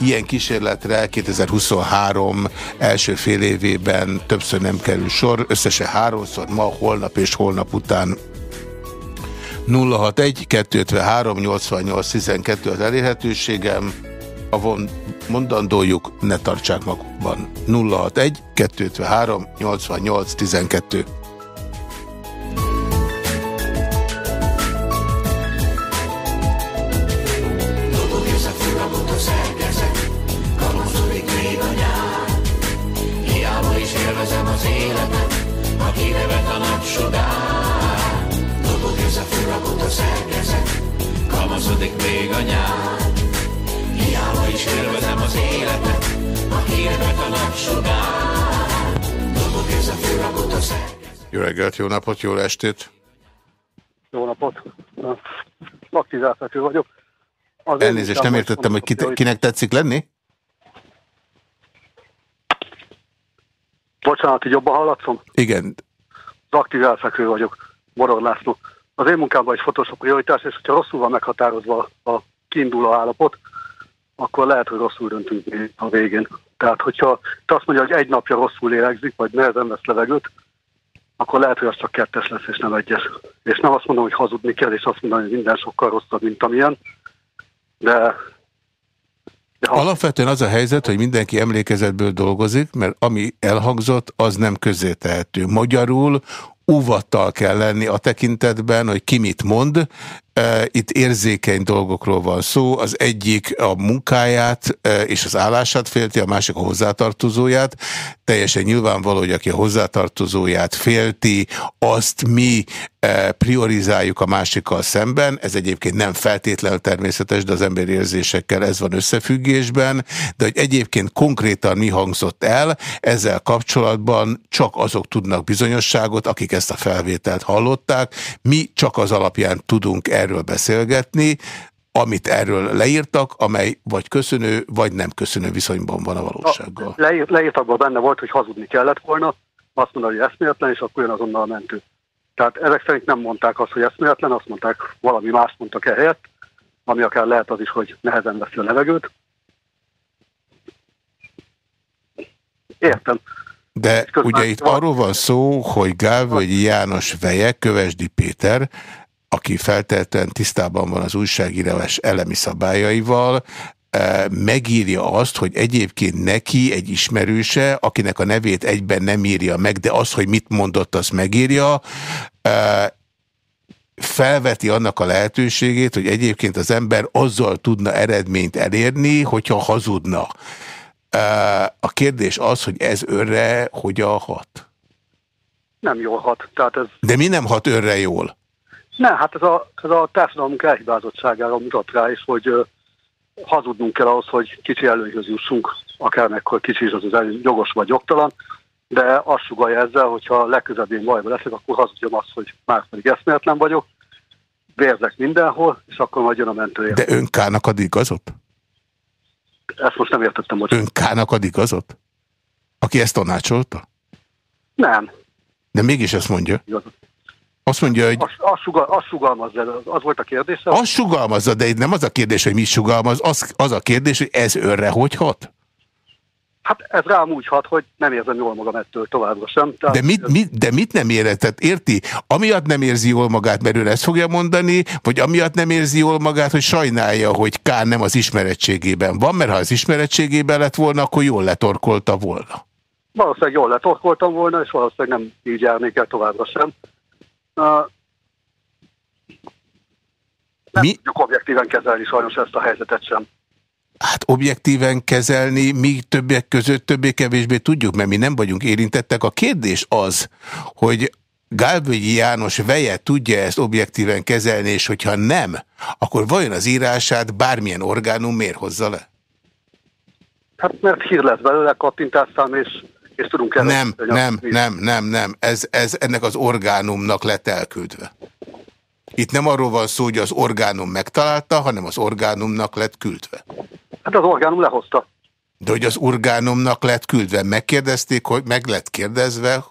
Speaker 1: Ilyen kísérletre 2023 első fél évében többször nem kerül sor, összesen háromszor, ma, holnap és holnap után 061 253 88 12 az elérhetőségem, a von mondandójuk ne tartsák magukban. 061 253 88 12
Speaker 11: Közeledik még a nyár Hiába is élvezem az életet A hírvet a napsugár Dobog ez a főrapot a
Speaker 1: Jó reggelt, jó napot, jó estét!
Speaker 12: Jó napot! Aktizátatő vagyok.
Speaker 1: Az Elnézést, nem értettem, hogy ki, kinek tetszik lenni?
Speaker 12: Bocsánat, hogy jobban hallatszom?
Speaker 1: Igen.
Speaker 12: Az aktiválfekvő vagyok, Borog László az én munkámban is fontos a prioritás, és hogyha rosszul van meghatározva a kiinduló állapot, akkor lehet, hogy rosszul döntünk a végén. Tehát, hogyha te azt mondja, hogy egy napja rosszul lélegzik, vagy nehezen vesz levegőt, akkor lehet, hogy az csak kettes lesz, és nem egyes. És nem azt mondom, hogy hazudni kell, és azt mondom, hogy minden sokkal rosszabb, mint amilyen, de
Speaker 1: Alapvetően az a helyzet, hogy mindenki emlékezetből dolgozik, mert ami elhangzott, az nem tehető. Magyarul óvattal kell lenni a tekintetben, hogy ki mit mond. E, itt érzékeny dolgokról van szó. Az egyik a munkáját e, és az állását félti, a másik a hozzátartozóját. Teljesen nyilvánvaló, hogy aki a hozzátartozóját félti, azt mi e, priorizáljuk a másikkal szemben. Ez egyébként nem feltétlenül természetes, de az emberi érzésekkel ez van összefüggésben. De hogy egyébként konkrétan mi hangzott el, ezzel kapcsolatban csak azok tudnak bizonyosságot, akik akik ezt a felvételt hallották. Mi csak az alapján tudunk erről beszélgetni, amit erről leírtak, amely vagy köszönő, vagy nem köszönő viszonyban van a valósággal.
Speaker 12: Leírt, leírtakban benne volt, hogy hazudni kellett volna, azt mondani, hogy eszméletlen, és akkor jön azonnal a mentő. Tehát ezek szerint nem mondták azt, hogy eszméletlen, azt mondták, valami más mondtak ehelyett, ami akár lehet az is, hogy nehezen veszi a levegőt. Értem.
Speaker 1: De ugye itt arról van szó, hogy Gálvölgyi János veje, Kövesdi Péter, aki feltétlenül tisztában van az újságírás elemi szabályaival, e, megírja azt, hogy egyébként neki egy ismerőse, akinek a nevét egyben nem írja meg, de az, hogy mit mondott, azt megírja, e, felveti annak a lehetőségét, hogy egyébként az ember azzal tudna eredményt elérni, hogyha hazudna. A kérdés az, hogy ez őre hogyan hat?
Speaker 12: Nem jól hat. Tehát ez...
Speaker 1: De mi nem hat őre jól?
Speaker 12: Ne, hát ez a, ez a társadalmunk elhibázottságára mutat rá, és hogy uh, hazudnunk kell ahhoz, hogy kicsi előnyhöz jussunk, akármekkor kicsi is az az előny, jogos vagy jogtalan, de azt sugalja ezzel, hogyha legközelebb én bajba leszek, akkor hazudjam azt, hogy már pedig eszméletlen vagyok, vérzek mindenhol, és akkor majd jön a mentője.
Speaker 1: De ön Kának ad igazot?
Speaker 12: Ezt most nem értettem, hogy...
Speaker 1: Ön Kának ad igazot? Aki ezt tanácsolta?
Speaker 12: Nem.
Speaker 1: De mégis ezt mondja?
Speaker 12: Igazot.
Speaker 1: Azt mondja, hogy...
Speaker 12: Azt, azt, sugal, azt sugalmazza, az, az volt a kérdés.
Speaker 1: Azt sugalmazza, de nem az a kérdés, hogy mi sugalmaz, az, az a kérdés, hogy ez önre hogy hat?
Speaker 12: Hát ez rám úgy hat, hogy nem érzem jól magam ettől továbbra sem.
Speaker 1: Tehát de, mit, mit, de mit nem érett? érti? Amiatt nem érzi jól magát, mert ő ezt fogja mondani, vagy amiatt nem érzi jól magát, hogy sajnálja, hogy Kár nem az ismeretségében van, mert ha az ismeretségében lett volna, akkor jól letorkolta volna.
Speaker 12: Valószínűleg jól letorkoltam volna, és valószínűleg nem így járnék el továbbra sem. Uh, nem Mi? tudjuk objektíven kezelni sajnos ezt a helyzetet sem.
Speaker 1: Hát objektíven kezelni mi többek között többé-kevésbé tudjuk, mert mi nem vagyunk érintettek. A kérdés az, hogy Gálvölgyi János veje tudja ezt objektíven kezelni, és hogyha nem, akkor vajon az írását bármilyen orgánum miért hozza le?
Speaker 12: Hát mert hír lesz belőle, kattintáztam, és és tudunk
Speaker 1: el... Nem, nem, nem, nem, nem. Ez, ez ennek az orgánumnak lett elküldve. Itt nem arról van szó, hogy az orgánum megtalálta, hanem az orgánumnak lett küldve.
Speaker 12: Hát az orgánum lehozta.
Speaker 1: De hogy az orgánumnak lett küldve, megkérdezték, hogy meg lett kérdezve,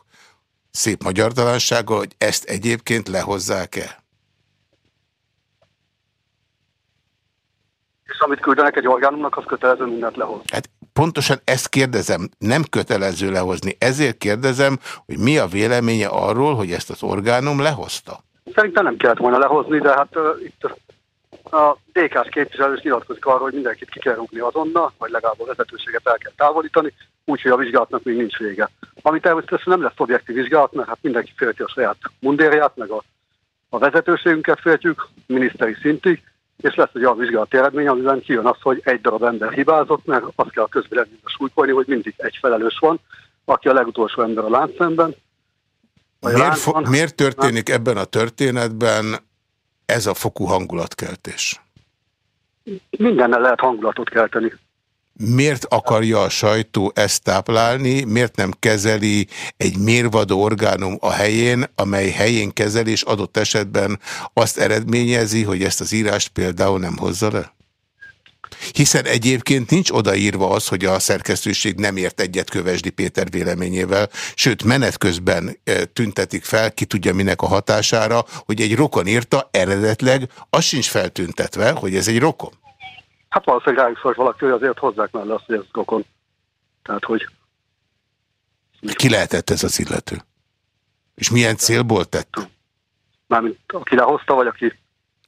Speaker 1: szép magyartalansággal, hogy ezt egyébként lehozzák-e?
Speaker 12: És amit küldenek egy orgánumnak, az kötelező mindent lehoz.
Speaker 1: Hát pontosan ezt kérdezem, nem kötelező lehozni. Ezért kérdezem, hogy mi a véleménye arról, hogy ezt az orgánum lehozta?
Speaker 12: Szerintem nem kellett volna lehozni, de hát uh, itt a DK-s képviselő is nyilatkozik arról, hogy mindenkit ki kell rúgni azonnal, vagy legalább a vezetőséget el kell távolítani, úgyhogy a vizsgálatnak még nincs vége. Ami természetesen nem lesz objektív vizsgálat, mert hát mindenki félti a saját mundérját, meg a, a vezetőségünket féltjük, miniszteri szintig, és lesz egy olyan vizsgálati eredmény, amiben kijön az, hogy egy darab ember hibázott, mert azt kell a közvéleménybe súlykolni, hogy mindig egy felelős van, aki a legutolsó ember a láncszemben.
Speaker 1: Miért, miért történik ebben a történetben ez a fokú hangulatkeltés?
Speaker 12: Mindennel lehet hangulatot kelteni.
Speaker 1: Miért akarja a sajtó ezt táplálni, miért nem kezeli egy mérvadó orgánum a helyén, amely helyén kezelés adott esetben azt eredményezi, hogy ezt az írást például nem hozza le? Hiszen egyébként nincs odaírva az, hogy a szerkesztőség nem ért egyet Kövesdi Péter véleményével, sőt menet közben tüntetik fel, ki tudja minek a hatására, hogy egy rokon írta, eredetleg az sincs feltüntetve, hogy ez egy rokon.
Speaker 12: Hát valószínűleg rájuk szólt valaki, hogy azért hozzák mellé azt, hogy ez rokon. Tehát, hogy...
Speaker 1: Ki lehetett ez az illető? És milyen célból tett?
Speaker 12: Mármint aki lehozta, vagy aki...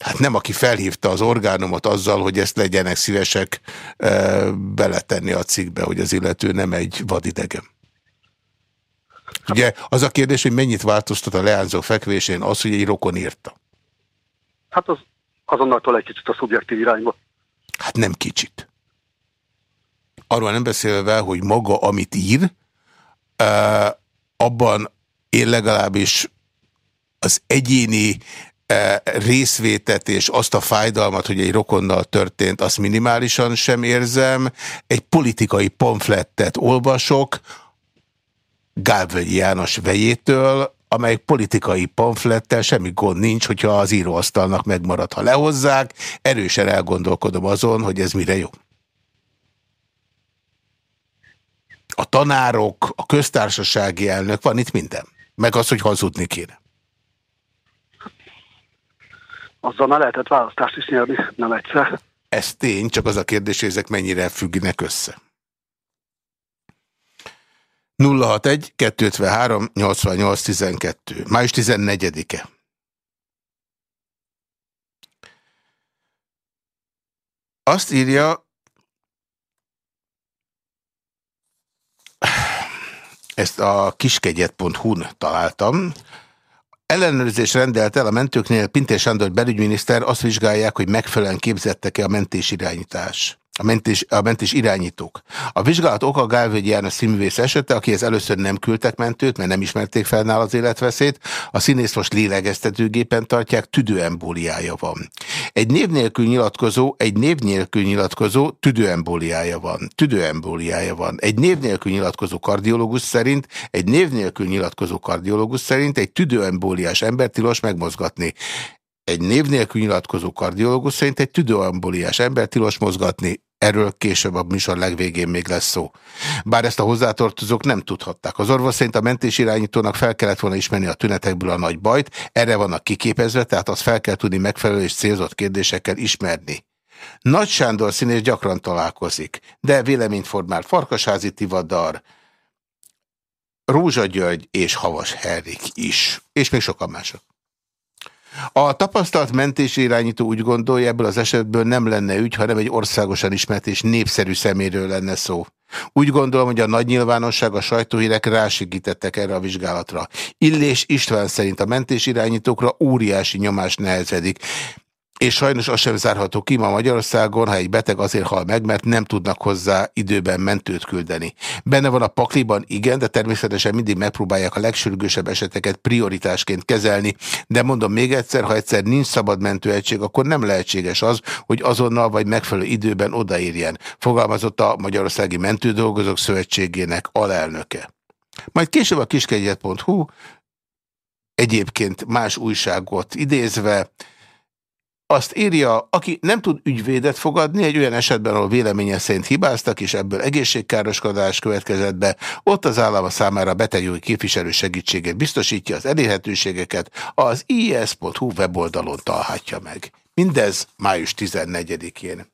Speaker 1: Hát nem, aki felhívta az orgánumot azzal, hogy ezt legyenek szívesek e, beletenni a cikkbe, hogy az illető nem egy vadidegen. Ugye az a kérdés, hogy mennyit változtat a leányzó fekvésén az, hogy egy rokon írta?
Speaker 12: Hát az azonnal egy kicsit a szubjektív irányba.
Speaker 1: Hát nem kicsit. Arról nem beszélve, hogy maga, amit ír, abban én legalábbis az egyéni részvétet és azt a fájdalmat, hogy egy rokonnal történt, azt minimálisan sem érzem. Egy politikai pamflettet olvasok, Gálvölgyi János vejétől, amely politikai pamflettel semmi gond nincs, hogyha az íróasztalnak megmarad. Ha lehozzák, erősen elgondolkodom azon, hogy ez mire jó. A tanárok, a köztársasági elnök, van itt minden. Meg az, hogy hazudni kéne.
Speaker 12: Azzal már lehetett választást is nyerni, nem egyszer.
Speaker 1: Ez tény, csak az a kérdés, hogy ezek mennyire függnek össze. 061 253 88 12. Május 14-e. Azt írja, ezt a kiskegyet.hu-n találtam, Ellenőrzés rendelt el a mentőknél Pintér Sándor belügyminiszter, azt vizsgálják, hogy megfelelően képzettek-e a mentés irányítás a mentés, a mentés irányítók. A vizsgálat oka Gálvölgyi János színművész esete, akihez először nem küldtek mentőt, mert nem ismerték fel nála az életveszélyt, a színész most lélegeztetőgépen tartják, tüdőembóliája van. Egy név nélkül nyilatkozó, egy név nélkül nyilatkozó tüdőembóliája van. Tüdőembóliája van. Egy név nélkül nyilatkozó kardiológus szerint, egy név nélkül nyilatkozó kardiológus szerint egy tüdőembóliás ember tilos megmozgatni egy név nélkül nyilatkozó kardiológus szerint egy tüdőemboliás ember tilos mozgatni. Erről később a műsor legvégén még lesz szó. Bár ezt a hozzátartozók nem tudhatták. Az orvos szerint a mentés irányítónak fel kellett volna ismerni a tünetekből a nagy bajt, erre vannak kiképezve, tehát azt fel kell tudni megfelelő és célzott kérdésekkel ismerni. Nagy Sándor színész gyakran találkozik, de véleményt formál Farkasházi Tivadar, Rózsa György és Havas Herrik is, és még sokan mások. A tapasztalt mentési irányító úgy gondolja, ebből az esetből nem lenne ügy, hanem egy országosan ismert és népszerű szeméről lenne szó. Úgy gondolom, hogy a nagy nyilvánosság, a sajtóhírek rásegítettek erre a vizsgálatra. Illés István szerint a mentés irányítókra óriási nyomás nehezedik és sajnos az sem zárható ki ma Magyarországon, ha egy beteg azért hal meg, mert nem tudnak hozzá időben mentőt küldeni. Benne van a pakliban, igen, de természetesen mindig megpróbálják a legsürgősebb eseteket prioritásként kezelni, de mondom még egyszer, ha egyszer nincs szabad mentőegység, akkor nem lehetséges az, hogy azonnal vagy megfelelő időben odaérjen, fogalmazott a Magyarországi Mentődolgozók Szövetségének alelnöke. Majd később a kiskegyet.hu egyébként más újságot idézve, azt írja, aki nem tud ügyvédet fogadni, egy olyan esetben, ahol véleménye szerint hibáztak, és ebből egészségkároskodás következett be, ott az állama számára a betegjogi képviselő segítséget biztosítja az elérhetőségeket, az is.hu weboldalon találhatja meg. Mindez május 14-én.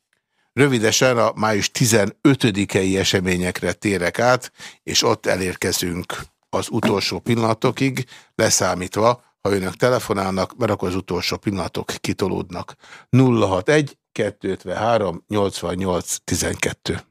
Speaker 1: Rövidesen a május 15-i eseményekre térek át, és ott elérkezünk az utolsó pillanatokig, leszámítva ha önök telefonálnak, mert akkor az utolsó pillanatok kitolódnak. 061 253 88 12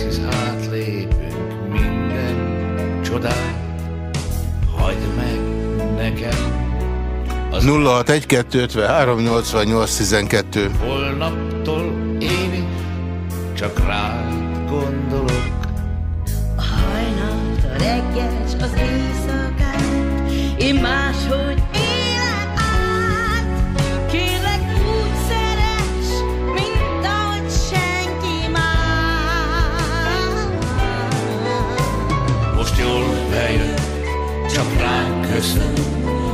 Speaker 11: hisz átlépünk minden csodát. Hagyd meg nekem
Speaker 1: az 061 88 12
Speaker 11: Holnaptól én is csak rád gondolok.
Speaker 10: A hajnalt, a reggel, az éjszakát, én máshogy
Speaker 11: csak ránk köszön.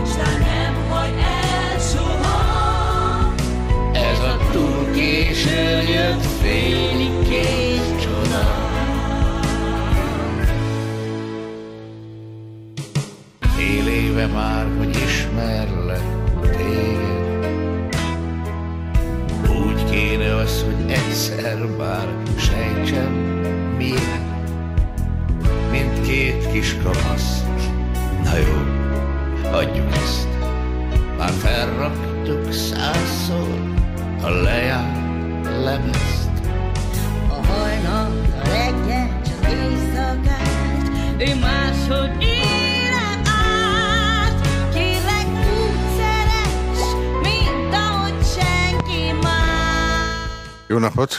Speaker 10: S nem hagy el.
Speaker 11: Ez a túl késő jött félig két csoda. Fél éve már, hogy ismerlek téged. Úgy kéne az, hogy egyszer bár sejtsem miért. Mint két kis kamasz Na jó, adjuk ezt. Már felraktuk százszor a lejárt lemezt.
Speaker 10: A hajnal, a reggel, csak éjszakát, ő máshogy más.
Speaker 1: Jó napot!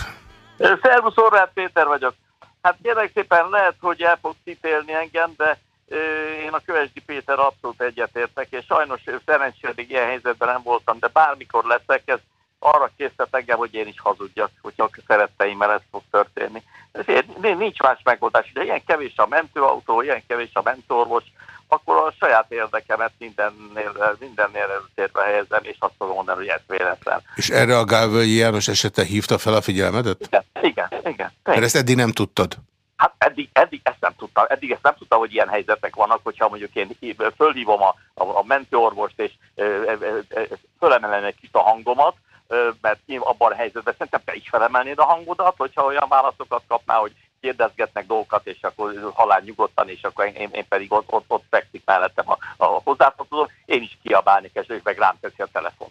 Speaker 13: Szervusz, Orrát Péter vagyok. Hát kérlek szépen lehet, hogy el fogsz ítélni engem, de én a Kövesdi Péter abszolút egyetértek, és sajnos szerencsére ilyen helyzetben nem voltam, de bármikor leszek, ez arra készített engem, hogy én is hazudjak, hogyha a szeretteimmel ez fog történni. Ezért nincs más megoldás. Ugye ilyen kevés a mentőautó, ilyen kevés a mentorvos, akkor a saját érdekemet mindennél, mindennél előtérbe helyezem, és azt fogom mondani, hogy ez véletlen.
Speaker 1: És erre a Gálvölgyi János esete hívta fel a figyelmedet?
Speaker 13: Igen, igen, igen.
Speaker 1: Mert ezt eddig nem tudtad.
Speaker 13: Hát eddig, eddig ezt nem tudtam, eddig ezt nem tudtam, hogy ilyen helyzetek vannak, hogyha mondjuk én hív- fölhívom a, a, a mentőorvost, és fölemelem egy kis a hangomat, mert én abban a helyzetben szerintem te is felemelnéd a hangodat, hogyha olyan válaszokat kapnál, hogy kérdezgetnek dolgokat, és akkor halál nyugodtan, és akkor én, én pedig ott, ott, ott fekszik mellettem a, a hozzátartozó, én is kiabálnék, és ő meg rám teszi a telefon.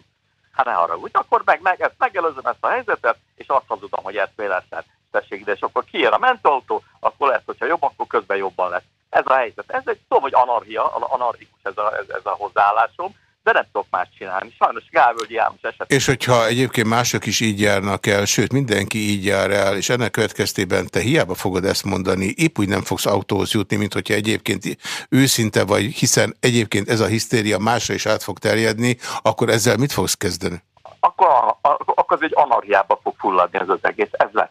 Speaker 13: Hát ne haragudj, akkor meg, meg ezt megelőzöm ezt a helyzetet, és azt hazudom, hogy ez véletlen tessék ide, és akkor kiér a mentőautó, akkor lesz, hogyha jobb, akkor közben jobban lesz. Ez a helyzet. Ez egy, tudom, hogy anarchia, anarchikus ez a, ez, ez a hozzáállásom, de nem tudok más csinálni. Sajnos Gálvölgyi János eset.
Speaker 1: És hogyha egyébként mások is így járnak el, sőt mindenki így jár el, és ennek következtében te hiába fogod ezt mondani, épp úgy nem fogsz autóhoz jutni, mint hogyha egyébként őszinte vagy, hiszen egyébként ez a hisztéria másra is át fog terjedni, akkor ezzel mit fogsz kezdeni?
Speaker 13: Akkor, akkor ez egy anarchiába fog fulladni ez az egész. Ez lesz.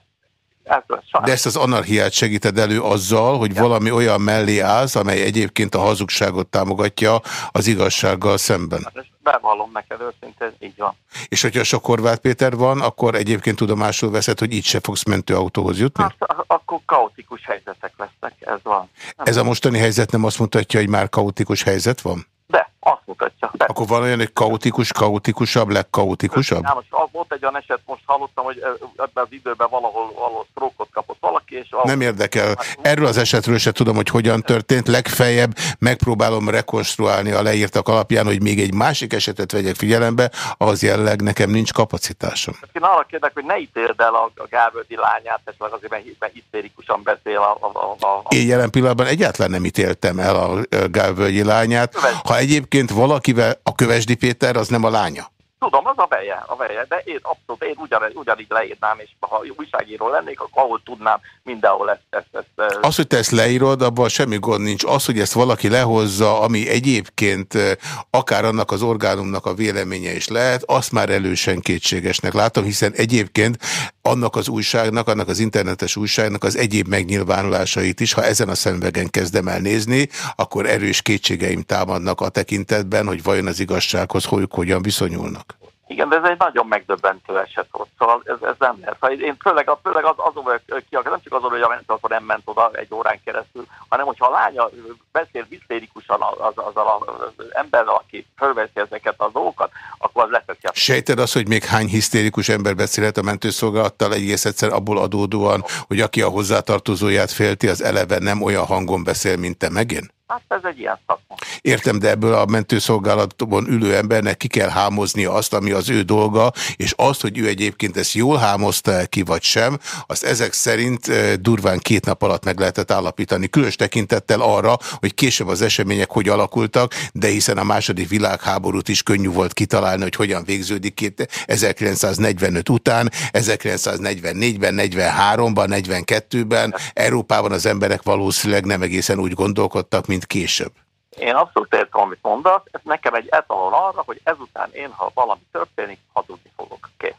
Speaker 1: De ezt az anarchiát segíted elő azzal, hogy valami olyan mellé állsz, amely egyébként a hazugságot támogatja az igazsággal szemben.
Speaker 13: És bevallom neked őszintén, így van.
Speaker 1: És hogyha sok Horváth Péter van, akkor egyébként tudomásul veszed, hogy így se fogsz mentőautóhoz jutni?
Speaker 13: Hát, akkor kaotikus helyzetek lesznek, ez van. Nem
Speaker 1: Ez a mostani helyzet nem azt mutatja, hogy már kaotikus helyzet van?
Speaker 13: De, azt mutatja. De.
Speaker 1: Akkor van olyan, hogy kaotikus, kaotikusabb, legkaotikusabb?
Speaker 13: Na, most volt egy olyan eset, most hallottam, hogy ebben az időben valahol, valahol sztrókot kapott valaki, és...
Speaker 1: Nem érdekel. Erről az esetről se tudom, hogy hogyan történt. Legfeljebb megpróbálom rekonstruálni a leírtak alapján, hogy még egy másik esetet vegyek figyelembe, az jelleg nekem nincs kapacitásom.
Speaker 13: Én arra kérlek, hogy ne ítéld el a, a Gálvöldi lányát, esetleg azért, mert, hi- mert hisztérikusan beszél a... a, a, a
Speaker 1: Én jelen pillanatban egyáltalán nem ítéltem el a ö, Gálvölgyi lányát. Ha egyébként valakivel a Kövesdi Péter, az nem a lánya.
Speaker 13: Tudom, az a veje, a veje, de én abszolút, én ugyan, ugyanígy leírnám, és ha újságíró lennék, akkor ahol tudnám, mindenhol ezt, ezt, ezt, ezt
Speaker 1: Az, hogy te ezt leírod, abban semmi gond nincs. Az, hogy ezt valaki lehozza, ami egyébként ö, akár annak az orgánumnak a véleménye is lehet, azt már elősen kétségesnek látom, hiszen egyébként annak az újságnak, annak az internetes újságnak az egyéb megnyilvánulásait is, ha ezen a szemvegen kezdem el nézni, akkor erős kétségeim támadnak a tekintetben, hogy vajon az igazsághoz hogy hogyan viszonyulnak.
Speaker 13: Igen, de ez egy nagyon megdöbbentő eset volt, szóval ez, ez nem lesz. Szóval Én főleg, főleg az, azon vagyok ki, nem csak azon, hogy a ment, akkor nem ment oda egy órán keresztül, hanem hogyha a lánya beszél hisztérikusan az, azzal az emberrel, aki fölveszi ezeket a dolgokat, akkor az leteszi
Speaker 1: Sejted azt, hogy még hány hisztérikus ember beszélhet a mentőszolgálattal egész egyszer abból adódóan, hogy aki a hozzátartozóját félti, az eleve nem olyan hangon beszél, mint te megén?
Speaker 13: Hát ez egy ilyen szakma.
Speaker 1: Értem, de ebből a mentőszolgálatban ülő embernek ki kell hámoznia azt, ami az ő dolga, és azt, hogy ő egyébként ezt jól hámozta el ki, vagy sem, azt ezek szerint eh, durván két nap alatt meg lehetett állapítani. Különös tekintettel arra, hogy később az események hogy alakultak, de hiszen a második világháborút is könnyű volt kitalálni, hogy hogyan végződik két 1945 után, 1944-ben, 43-ban, 42-ben Európában az emberek valószínűleg nem egészen úgy gondolkodtak, mint később.
Speaker 13: Én abszolút értem, amit mondasz, ez nekem egy etalon arra, hogy ezután én, ha valami történik, hazudni fogok. Kész.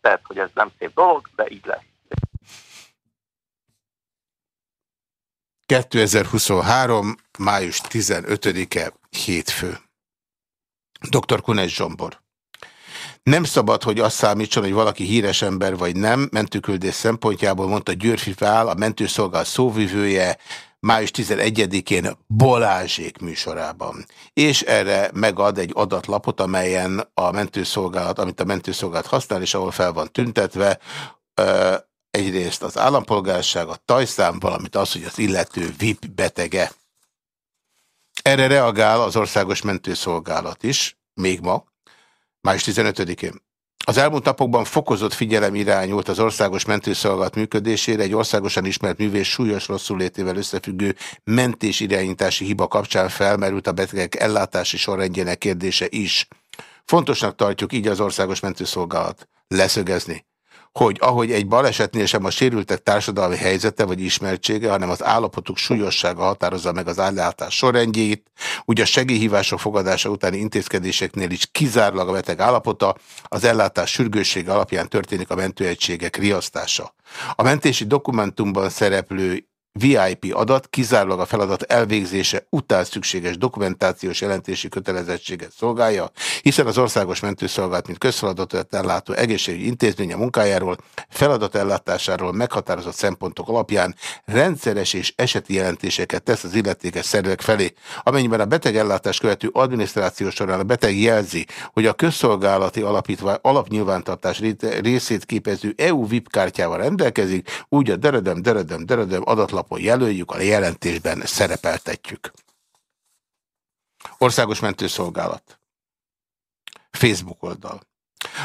Speaker 13: Tehát, hogy ez nem szép dolog, de így lesz.
Speaker 1: 2023. május 15-e hétfő. Dr. Kunes Zsombor. Nem szabad, hogy azt számítson, hogy valaki híres ember vagy nem, mentőküldés szempontjából mondta Györfi Pál, a mentőszolgálat szóvivője, május 11-én Bolázsék műsorában. És erre megad egy adatlapot, amelyen a mentőszolgálat, amit a mentőszolgálat használ, és ahol fel van tüntetve, egyrészt az állampolgárság, a tajszám, valamint az, hogy az illető VIP betege. Erre reagál az Országos Mentőszolgálat is, még ma, május 15-én. Az elmúlt napokban fokozott figyelem irányult az országos mentőszolgálat működésére, egy országosan ismert művés súlyos rosszulétével összefüggő mentés irányítási hiba kapcsán felmerült a betegek ellátási sorrendjének kérdése is. Fontosnak tartjuk így az országos mentőszolgálat leszögezni, hogy ahogy egy balesetnél sem a sérültek társadalmi helyzete vagy ismertsége, hanem az állapotuk súlyossága határozza meg az ellátás sorrendjét, úgy a segélyhívások fogadása utáni intézkedéseknél is kizárólag a beteg állapota, az ellátás sürgőssége alapján történik a mentőegységek riasztása. A mentési dokumentumban szereplő VIP adat kizárólag a feladat elvégzése után szükséges dokumentációs jelentési kötelezettséget szolgálja, hiszen az Országos Mentőszolgálat, mint közfeladatot ellátó egészségügyi intézménye munkájáról, feladat ellátásáról meghatározott szempontok alapján rendszeres és eseti jelentéseket tesz az illetékes szervek felé. Amennyiben a beteg ellátás követő adminisztráció során a beteg jelzi, hogy a közszolgálati alapítvány alapnyilvántartás részét képező EU VIP kártyával rendelkezik, úgy a deredem, deredem, deredem adatlap honlapon jelöljük, a jelentésben szerepeltetjük. Országos Mentőszolgálat. Facebook oldal.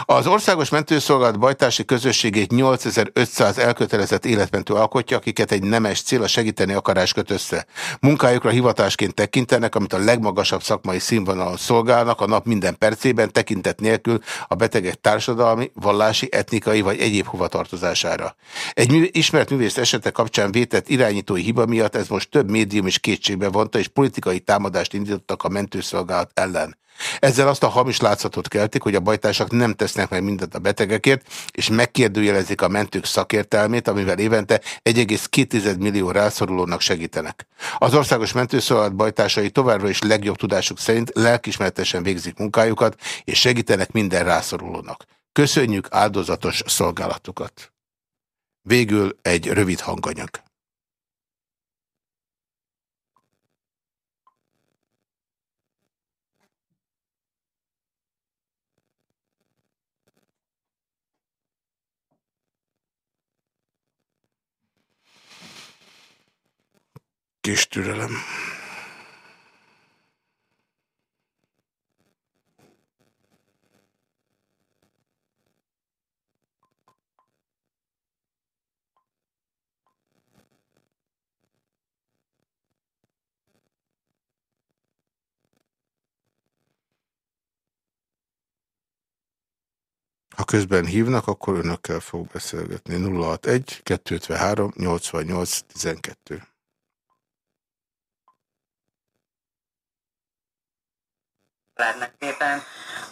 Speaker 1: Az Országos Mentőszolgálat bajtási közösségét 8500 elkötelezett életmentő alkotja, akiket egy nemes cél a segíteni akarás köt össze. Munkájukra hivatásként tekintenek, amit a legmagasabb szakmai színvonalon szolgálnak a nap minden percében, tekintet nélkül a betegek társadalmi, vallási, etnikai vagy egyéb hovatartozására. Egy ismert művész esete kapcsán vétett irányítói hiba miatt ez most több médium is kétségbe vonta, és politikai támadást indítottak a mentőszolgálat ellen. Ezzel azt a hamis látszatot keltik, hogy a bajtársak nem tesznek meg mindent a betegekért, és megkérdőjelezik a mentők szakértelmét, amivel évente 1,2 millió rászorulónak segítenek. Az országos mentőszolgálat bajtársai továbbra is legjobb tudásuk szerint lelkismeretesen végzik munkájukat, és segítenek minden rászorulónak. Köszönjük áldozatos szolgálatukat! Végül egy rövid hanganyag. Kis türelem. Ha közben hívnak, akkor önökkel fog beszélgetni. 061 253 88 12.
Speaker 14: családnak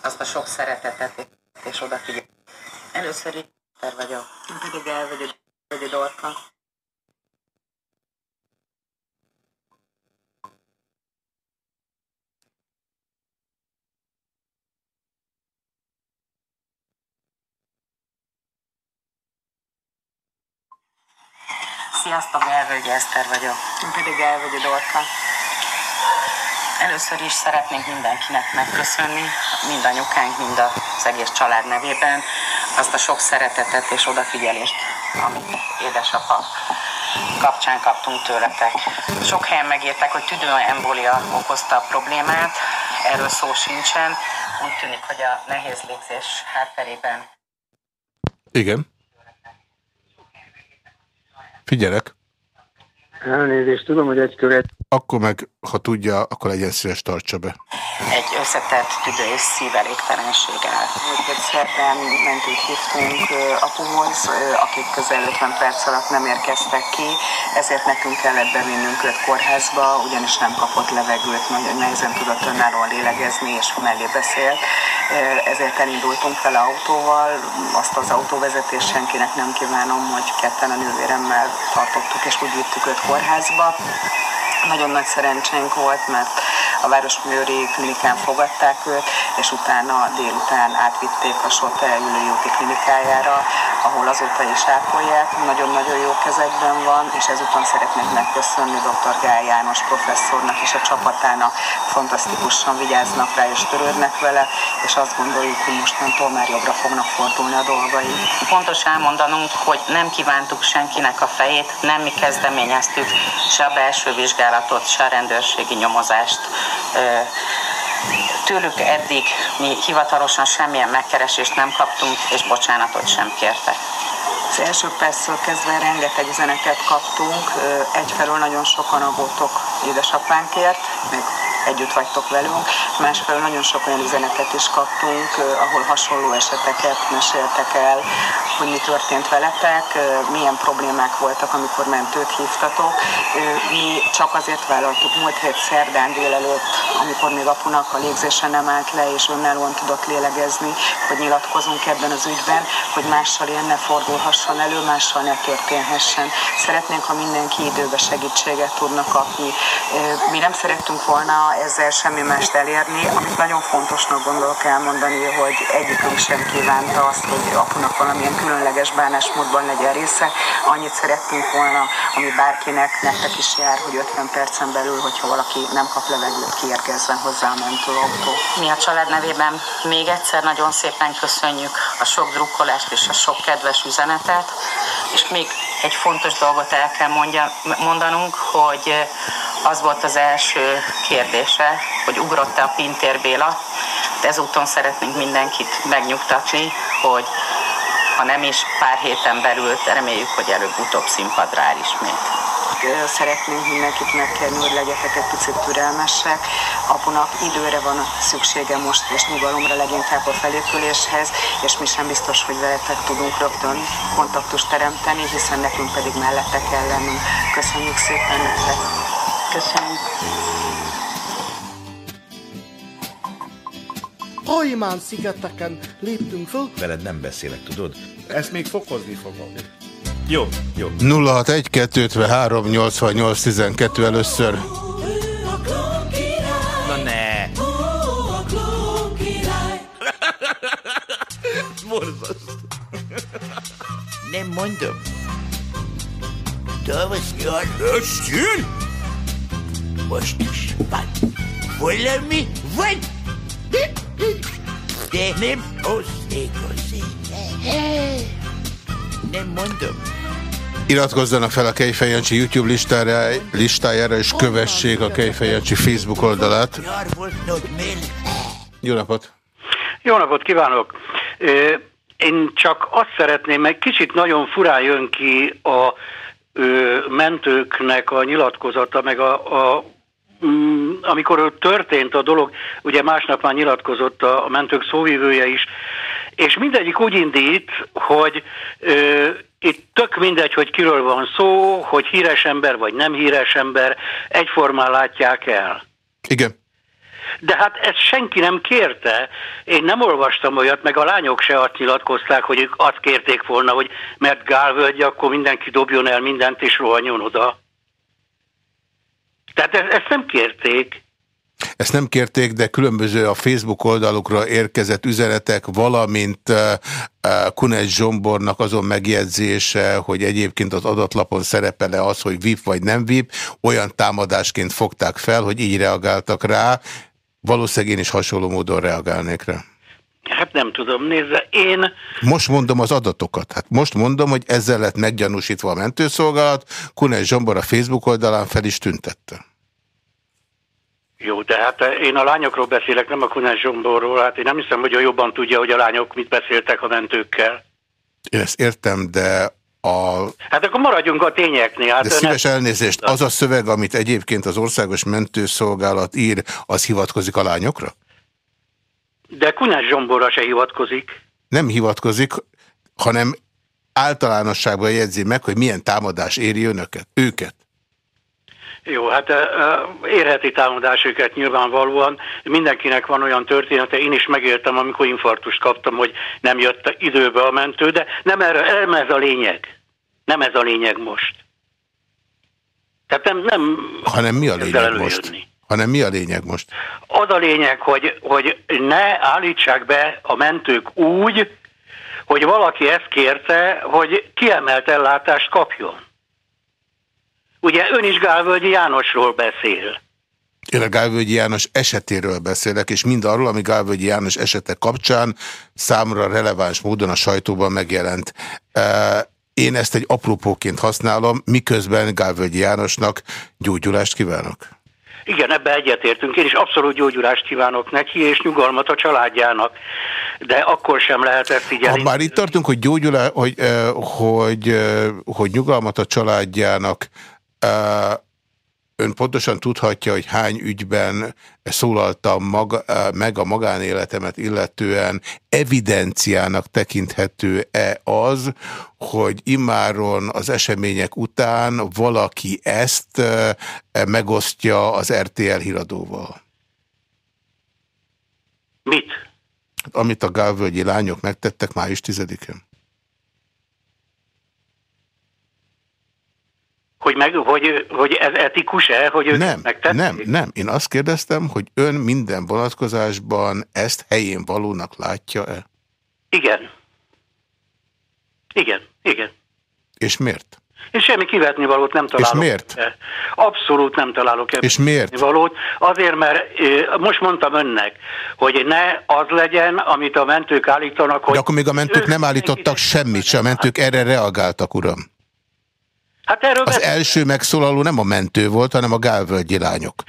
Speaker 14: azt a sok szeretetet és odafigyel. Először ter vagyok, pedig el vagyok, vagy Dorka. Sziasztok, Elvölgyi Eszter vagyok. Én pedig Elvölgyi Dorka. Először is szeretnénk mindenkinek megköszönni, mind anyukánk, mind az egész család nevében, azt a sok szeretetet és odafigyelést, amit édesapa kapcsán kaptunk tőletek. Sok helyen megírták, hogy tüdőembolia okozta a problémát, erről szó sincsen. Úgy tűnik, hogy a nehéz légzés hátterében.
Speaker 1: Igen. Figyelek.
Speaker 9: Elnézést, tudom, hogy egy követ
Speaker 1: akkor meg, ha tudja, akkor legyen szíves, tartsa be.
Speaker 14: Egy összetett tüdő és szívelégtelenséggel. Szerdán mentőt hívtunk apuhoz, akik közel 50 perc alatt nem érkeztek ki, ezért nekünk kellett bevinnünk őt kórházba, ugyanis nem kapott levegőt, nagyon nehezen tudott önállóan lélegezni, és mellé beszélt. Ezért elindultunk fel autóval, azt az autóvezetés senkinek nem kívánom, hogy ketten a nővéremmel tartottuk, és úgy vittük őt kórházba. Nagyon nagy szerencsénk volt, mert a Városműri klinikán fogadták őt, és utána délután átvitték a Sote Ülői úti klinikájára, ahol azóta is ápolják. Nagyon-nagyon jó kezekben van, és ezúton szeretnék megköszönni dr. Gály János professzornak és a csapatának. Fantasztikusan vigyáznak rá és törődnek vele, és azt gondoljuk, hogy mostantól már jobbra fognak fordulni a dolgai. Fontos elmondanunk, hogy nem kívántuk senkinek a fejét, nem mi kezdeményeztük se a belső vizsgálatot, se a rendőrségi nyomozást Tőlük eddig mi hivatalosan semmilyen megkeresést nem kaptunk, és bocsánatot sem kértek. Az első perctől kezdve rengeteg üzenetet kaptunk, egyfelől nagyon sokan aggódtok édesapánkért, még együtt vagytok velünk, másfelől nagyon sok olyan üzenetet is kaptunk, ahol hasonló eseteket meséltek el, hogy mi történt veletek, milyen problémák voltak, amikor mentőt hívtatok. Mi csak azért vállaltuk múlt hét szerdán délelőtt, amikor még apunak a légzése nem állt le, és önállóan tudott lélegezni, hogy nyilatkozunk ebben az ügyben, hogy mással ilyen ne fordulhasson elő, mással ne történhessen. Szeretnénk, ha mindenki időbe segítséget tudna kapni. Mi nem szerettünk volna ezzel semmi mást elérni, amit nagyon fontosnak gondolok elmondani, hogy egyikünk sem kívánta azt, hogy apunak valamilyen különleges bánásmódban legyen része. Annyit szerettünk volna, ami bárkinek, nektek is jár, hogy 50 percen belül, hogyha valaki nem kap levegőt, kiérkezzen hozzá a mentőautó.
Speaker 15: Mi a család nevében még egyszer nagyon szépen köszönjük a sok drukkolást és a sok kedves üzenetet, és még egy fontos dolgot el kell mondja, mondanunk, hogy az volt az első kérdése, hogy ugrott-e a Pintér Béla. Ezúton szeretnénk mindenkit megnyugtatni, hogy ha nem is pár héten belül, reméljük, hogy előbb-utóbb színpadra áll ismét.
Speaker 14: Szeretnénk mindenkit megkérni, hogy legyetek egy picit türelmesek. Apunak időre van szüksége most, és nyugalomra leginkább a felépüléshez, és mi sem biztos, hogy veletek tudunk rögtön kontaktust teremteni, hiszen nekünk pedig mellette kell lennünk. Köszönjük szépen nektek!
Speaker 15: Köszönjük!
Speaker 16: Hajmán szigeteken léptünk föl.
Speaker 17: Veled nem beszélek, tudod?
Speaker 18: Ezt még fokozni fogom.
Speaker 17: Jó, jó.
Speaker 1: 061 253 88 12 először.
Speaker 17: Na ne! [LAUGHS] Borzasztó.
Speaker 6: Nem mondom. Was jön.
Speaker 17: Most
Speaker 6: is van. Valami van. De nem osztékozik. Nem mondom.
Speaker 1: Iratkozzanak fel a Kejfej Jancsi YouTube listára, listájára, és kövessék a Kejfej Jancsi Facebook oldalát. Jó napot!
Speaker 19: Jó napot kívánok! Én csak azt szeretném, meg kicsit nagyon furán jön ki a mentőknek a nyilatkozata, meg a, a mm, amikor történt a dolog, ugye másnap már nyilatkozott a mentők szóvivője is, és mindegyik úgy indít, hogy ö, itt tök mindegy, hogy kiről van szó, hogy híres ember vagy nem híres ember, egyformán látják el.
Speaker 1: Igen.
Speaker 19: De hát ezt senki nem kérte. Én nem olvastam olyat, meg a lányok se azt nyilatkozták, hogy ők azt kérték volna, hogy mert gálvölgy, akkor mindenki dobjon el mindent és rohanjon oda. Tehát ezt nem kérték.
Speaker 1: Ezt nem kérték, de különböző a Facebook oldalukra érkezett üzenetek, valamint uh, uh, Kunes Zsombornak azon megjegyzése, hogy egyébként az adatlapon szerepele az, hogy VIP vagy nem VIP, olyan támadásként fogták fel, hogy így reagáltak rá. Valószínűleg én is hasonló módon reagálnék rá.
Speaker 19: Hát nem tudom, nézze, én...
Speaker 1: Most mondom az adatokat. Hát most mondom, hogy ezzel lett meggyanúsítva a mentőszolgálat, Kunes Zsombor a Facebook oldalán fel is tüntette.
Speaker 19: Jó, de hát én a lányokról beszélek, nem a Kunás Zsomborról. Hát én nem hiszem, hogy ő jobban tudja, hogy a lányok mit beszéltek a mentőkkel.
Speaker 1: Én ezt értem, de a...
Speaker 19: Hát akkor maradjunk a tényeknél. Hát
Speaker 1: De szíves
Speaker 19: ezt-
Speaker 1: elnézést, az a szöveg, amit egyébként az Országos Mentőszolgálat ír, az hivatkozik a lányokra?
Speaker 19: De Kunás Zsomborra se hivatkozik.
Speaker 1: Nem hivatkozik, hanem általánosságban jegyzi meg, hogy milyen támadás éri önöket, őket.
Speaker 19: Jó, hát érheti támadás őket nyilvánvalóan. Mindenkinek van olyan története, én is megéltem, amikor infarktust kaptam, hogy nem jött időbe a mentő, de nem, erre, nem ez a lényeg. Nem ez a lényeg most. Tehát nem, nem
Speaker 1: Hanem mi a lényeg most? Hanem mi a lényeg most?
Speaker 19: az a lényeg, hogy, hogy ne állítsák be a mentők úgy, hogy valaki ezt kérte, hogy kiemelt ellátást kapjon. Ugye ön is Gálvölgyi Jánosról beszél.
Speaker 1: Én a Gálvölgyi János esetéről beszélek, és mindarról, ami Gálvölgyi János esete kapcsán számra releváns módon a sajtóban megjelent. Én ezt egy apropóként használom, miközben Gálvölgyi Jánosnak gyógyulást kívánok.
Speaker 19: Igen, ebbe egyetértünk. Én is abszolút gyógyulást kívánok neki, és nyugalmat a családjának. De akkor sem lehet ezt
Speaker 1: Ha
Speaker 19: figyelni.
Speaker 1: már itt tartunk, hogy, gyógyulá, hogy, hogy, hogy nyugalmat a családjának, ön pontosan tudhatja, hogy hány ügyben szólaltam maga, meg a magánéletemet illetően evidenciának tekinthető-e az, hogy immáron az események után valaki ezt megosztja az RTL híradóval?
Speaker 19: Mit?
Speaker 1: Amit a gálvölgyi lányok megtettek május 10-én.
Speaker 19: Hogy, meg, hogy, hogy ez etikus-e, hogy ők
Speaker 1: Nem,
Speaker 19: megtették?
Speaker 1: nem, nem. Én azt kérdeztem, hogy ön minden vonatkozásban ezt helyén valónak látja-e?
Speaker 19: Igen. Igen, igen.
Speaker 1: És miért?
Speaker 19: És semmi kivetni valót nem találok.
Speaker 1: miért?
Speaker 19: ebbe. Abszolút nem találok ebben
Speaker 1: És miért?
Speaker 19: valót. Azért, mert ö, most mondtam önnek, hogy ne az legyen, amit a mentők állítanak, hogy
Speaker 1: De akkor még a mentők nem állítottak semmit se, a mentők erre reagáltak, uram.
Speaker 19: Hát erről
Speaker 1: Az első megszólaló nem a mentő volt, hanem a gálvölgyi lányok.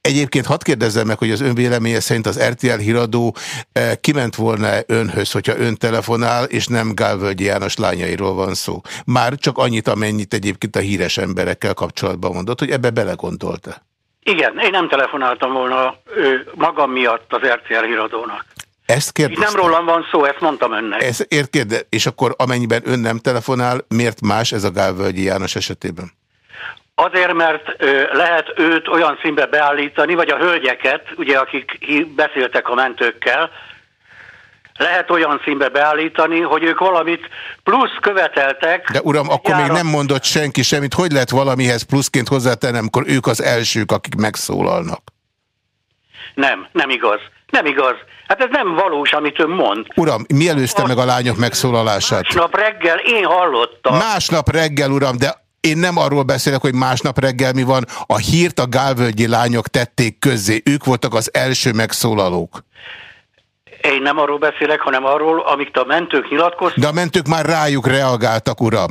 Speaker 1: Egyébként hadd kérdezzem meg, hogy az ön véleménye szerint az RTL híradó eh, kiment volna önhöz, hogyha ön telefonál, és nem Gálvölgyi János lányairól van szó. Már csak annyit, amennyit egyébként a híres emberekkel kapcsolatban mondott, hogy ebbe belegondolta.
Speaker 19: Igen, én nem telefonáltam volna ö, magam miatt az RTL híradónak.
Speaker 1: Ezt
Speaker 19: Itt
Speaker 1: kérdeztem.
Speaker 19: nem rólam van szó, ezt mondtam önnek.
Speaker 1: Ez, ért, kérde, és akkor amennyiben ön nem telefonál, miért más ez a Gálvölgyi János esetében?
Speaker 19: Azért, mert ö, lehet őt olyan színbe beállítani, vagy a hölgyeket, ugye, akik beszéltek a mentőkkel, lehet olyan színbe beállítani, hogy ők valamit plusz követeltek.
Speaker 1: De uram, akkor még
Speaker 19: Járat-
Speaker 1: nem mondott senki semmit. Hogy lehet valamihez pluszként hozzátenni, amikor ők az elsők, akik megszólalnak?
Speaker 19: Nem, nem igaz. Nem igaz. Hát ez nem valós, amit ön mond.
Speaker 1: Uram, mi előzte meg a lányok megszólalását?
Speaker 19: Másnap reggel én hallottam.
Speaker 1: Másnap reggel, uram, de én nem arról beszélek, hogy másnap reggel mi van. A hírt a gálvölgyi lányok tették közzé. Ők voltak az első megszólalók.
Speaker 19: Én nem arról beszélek, hanem arról, amit a mentők nyilatkoztak.
Speaker 1: De a mentők már rájuk reagáltak, uram.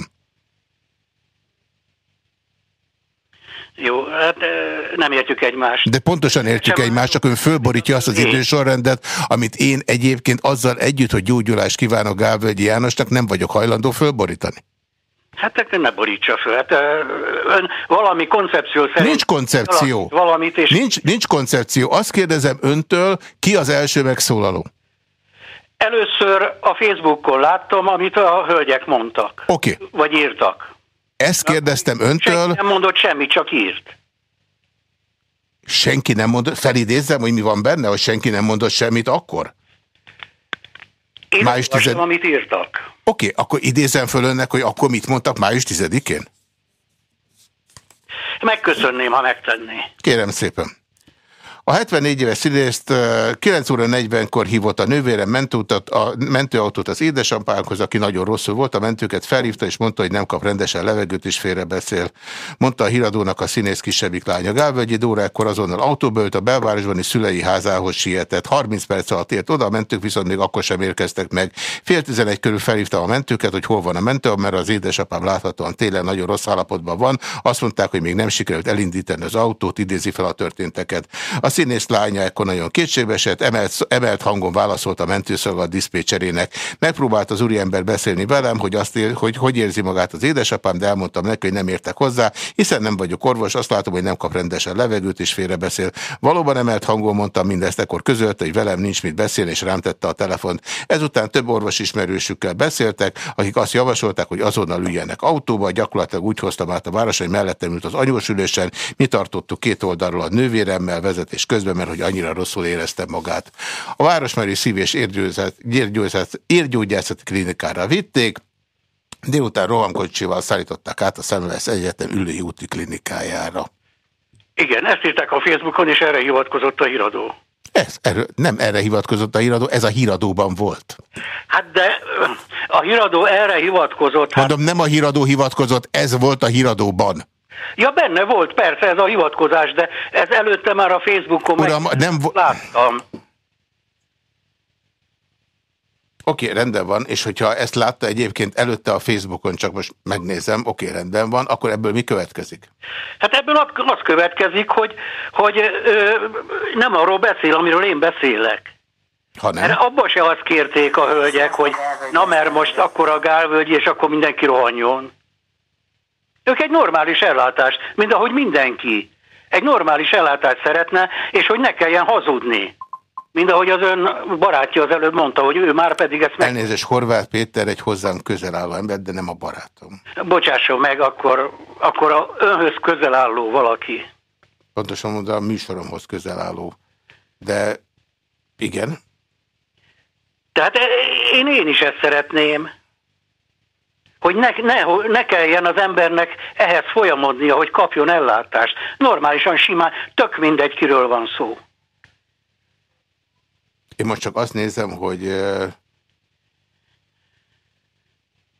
Speaker 19: Jó, hát nem értjük egymást.
Speaker 1: De pontosan értjük egymást, csak ön fölborítja azt az idősorrendet, amit én egyébként azzal együtt, hogy gyógyulást kívánok Gálvölgyi Jánosnak, nem vagyok hajlandó fölborítani.
Speaker 19: Hát akkor ne borítsa föl. Hát, ön valami koncepció szerint...
Speaker 1: Nincs koncepció.
Speaker 19: Valamit, és
Speaker 1: Nincs, nincs koncepció. Azt kérdezem öntől, ki az első megszólaló?
Speaker 19: először a Facebookon láttam, amit a hölgyek mondtak.
Speaker 1: Oké. Okay.
Speaker 19: Vagy írtak.
Speaker 1: Ezt kérdeztem
Speaker 19: Senki
Speaker 1: öntől,
Speaker 19: nem mondott semmit, csak írt.
Speaker 1: senki nem mondott, felidézzem, hogy mi van benne, hogy senki nem mondott semmit akkor?
Speaker 19: Én
Speaker 1: Május
Speaker 19: olvastam,
Speaker 1: 10
Speaker 19: amit írtak.
Speaker 1: Oké, akkor idézem föl önnek, hogy akkor mit mondtak május 10-én?
Speaker 19: Megköszönném, ha megtenné.
Speaker 1: Kérem szépen. A 74 éves színészt eh, 9 óra 40-kor hívott a nővére mentőutat, a mentőautót az édesapánkhoz, aki nagyon rosszul volt. A mentőket felhívta, és mondta, hogy nem kap rendesen levegőt, és félrebeszél. Mondta a híradónak a színész kisebbik lánya. Gálvölgyi Dóra ekkor azonnal autóba ült, a belvárosbani szülei házához sietett. 30 perc alatt ért oda, a mentők viszont még akkor sem érkeztek meg. Fél tizenegy körül felhívta a mentőket, hogy hol van a mentő, mert az édesapám láthatóan télen nagyon rossz állapotban van. Azt mondták, hogy még nem sikerült elindítani az autót, idézi fel a történteket. A színész lánya ekkor nagyon kétségbeesett, emelt, emelt hangon válaszolt a mentőszolgálat diszpécserének. Megpróbált az úriember beszélni velem, hogy, azt ér, hogy hogy érzi magát az édesapám, de elmondtam neki, hogy nem értek hozzá, hiszen nem vagyok orvos, azt látom, hogy nem kap rendesen levegőt és félrebeszél. Valóban emelt hangon mondtam mindezt, ekkor közölte, hogy velem nincs mit beszélni, és rám tette a telefont. Ezután több orvos ismerősükkel beszéltek, akik azt javasolták, hogy azonnal üljenek autóba, gyakorlatilag úgy hoztam át a város, hogy mellettem ült az anyósülésen, mi tartottuk két oldalról a nővéremmel vezetés közben, mert hogy annyira rosszul érezte magát. A Városmeri Szív- és Érgyógyászat- Érgyógyászat- Érgyógyászati Klinikára vitték, délután rohamkocsival szállították át a Szemvesz Egyetem ülői úti klinikájára.
Speaker 19: Igen, ezt írták a Facebookon, és erre hivatkozott a híradó.
Speaker 1: Ez, erről, nem erre hivatkozott a híradó, ez a híradóban volt.
Speaker 19: Hát de a híradó erre hivatkozott. Hát,
Speaker 1: Mondom, nem a híradó hivatkozott, ez volt a híradóban.
Speaker 19: Ja, benne volt, persze, ez a hivatkozás, de ez előtte már a Facebookon
Speaker 1: Uram,
Speaker 19: meg...
Speaker 1: nem
Speaker 19: láttam.
Speaker 1: Oké, okay, rendben van, és hogyha ezt látta egyébként előtte a Facebookon, csak most megnézem, oké, okay, rendben van, akkor ebből mi következik?
Speaker 19: Hát ebből az, következik, hogy, hogy ö, nem arról beszél, amiről én beszélek.
Speaker 1: Ha nem?
Speaker 19: Mert abban se azt kérték a hölgyek, hogy na mert most akkor a gálvölgy, és akkor mindenki rohanjon. Ők egy normális ellátás, mint ahogy mindenki. Egy normális ellátást szeretne, és hogy ne kelljen hazudni. Mind ahogy az ön barátja az előbb mondta, hogy ő már pedig ezt meg...
Speaker 1: Elnézést, Horváth Péter egy hozzánk közel álló ember, de nem a barátom.
Speaker 19: Bocsásson meg, akkor, akkor a önhöz közel álló valaki.
Speaker 1: Pontosan mondom, a műsoromhoz közel álló. De igen,
Speaker 19: Tehát eh, én, én is ezt szeretném. Hogy ne, ne, ne kelljen az embernek ehhez folyamodnia, hogy kapjon ellátást. Normálisan, simán, tök mindegy, kiről van szó.
Speaker 1: Én most csak azt nézem, hogy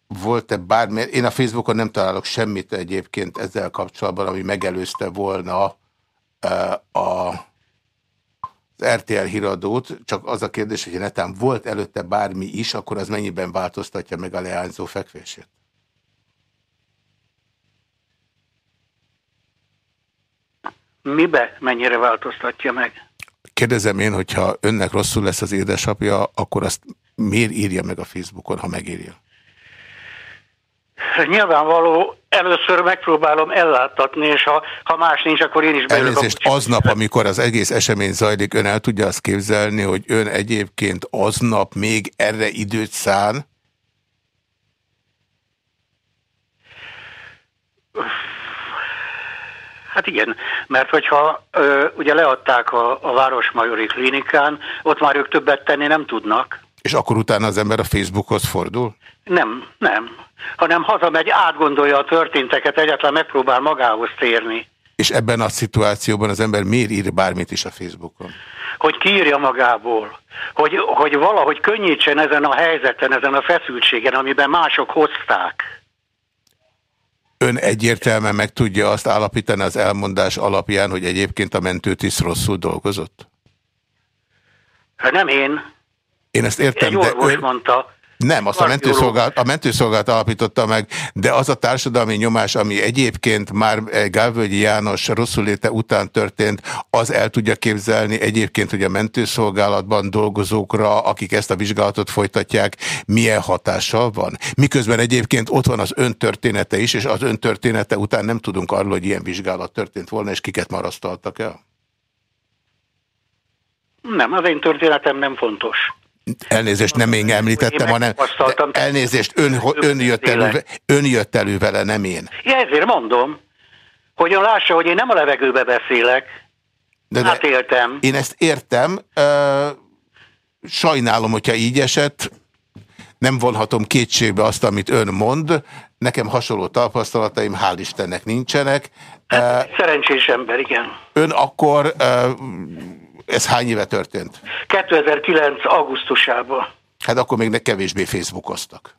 Speaker 1: volt-e bármi, én a Facebookon nem találok semmit egyébként ezzel kapcsolatban, ami megelőzte volna a, az RTL híradót, csak az a kérdés, hogy netán volt előtte bármi is, akkor az mennyiben változtatja meg a leányzó fekvését?
Speaker 19: Mibe mennyire változtatja meg?
Speaker 1: Kérdezem én, hogyha önnek rosszul lesz az édesapja, akkor azt miért írja meg a Facebookon, ha megírja?
Speaker 19: Nyilvánvaló, először megpróbálom elláttatni, és ha, ha más nincs, akkor én is a
Speaker 1: Elnézést, aznap, amikor az egész esemény zajlik, ön el tudja azt képzelni, hogy ön egyébként aznap még erre időt szán?
Speaker 19: Hát igen, mert hogyha ö, ugye leadták a, a Városmajori klinikán, ott már ők többet tenni nem tudnak.
Speaker 1: És akkor utána az ember a Facebookhoz fordul?
Speaker 19: Nem, nem. Hanem hazamegy, átgondolja a történteket, egyáltalán megpróbál magához térni.
Speaker 1: És ebben a szituációban az ember miért ír bármit is a Facebookon?
Speaker 19: Hogy kiírja magából, hogy, hogy valahogy könnyítsen ezen a helyzeten, ezen a feszültségen, amiben mások hozták.
Speaker 1: Ön egyértelműen meg tudja azt állapítani az elmondás alapján, hogy egyébként a mentőtiszt rosszul dolgozott?
Speaker 19: Hát nem én,
Speaker 1: Én ezt értem,
Speaker 19: egy
Speaker 1: de ön...
Speaker 19: mondta.
Speaker 1: Nem, azt a mentőszolgálat, a mentőszolgálat alapította meg, de az a társadalmi nyomás, ami egyébként már Gálvölgyi János rosszulléte után történt, az el tudja képzelni egyébként, hogy a mentőszolgálatban dolgozókra, akik ezt a vizsgálatot folytatják, milyen hatással van. Miközben egyébként ott van az öntörténete is, és az öntörténete után nem tudunk arról, hogy ilyen vizsgálat történt volna, és kiket marasztaltak el.
Speaker 19: Nem, az én történetem nem fontos.
Speaker 1: Elnézést, nem én említettem, hanem elnézést, ön, ön, jött elő, ön jött elő vele, nem én.
Speaker 19: Ja, ezért mondom, hogy ön lássa, hogy én nem a levegőbe beszélek.
Speaker 1: De, de
Speaker 19: Átéltem.
Speaker 1: Én ezt értem. Ö, sajnálom, hogyha így esett. Nem vonhatom kétségbe azt, amit ön mond. Nekem hasonló tapasztalataim, hál' Istennek nincsenek. Ö,
Speaker 19: Szerencsés ember, igen.
Speaker 1: ön akkor, ö, ez hány éve történt?
Speaker 19: 2009. augusztusában.
Speaker 1: Hát akkor még ne kevésbé Facebookoztak.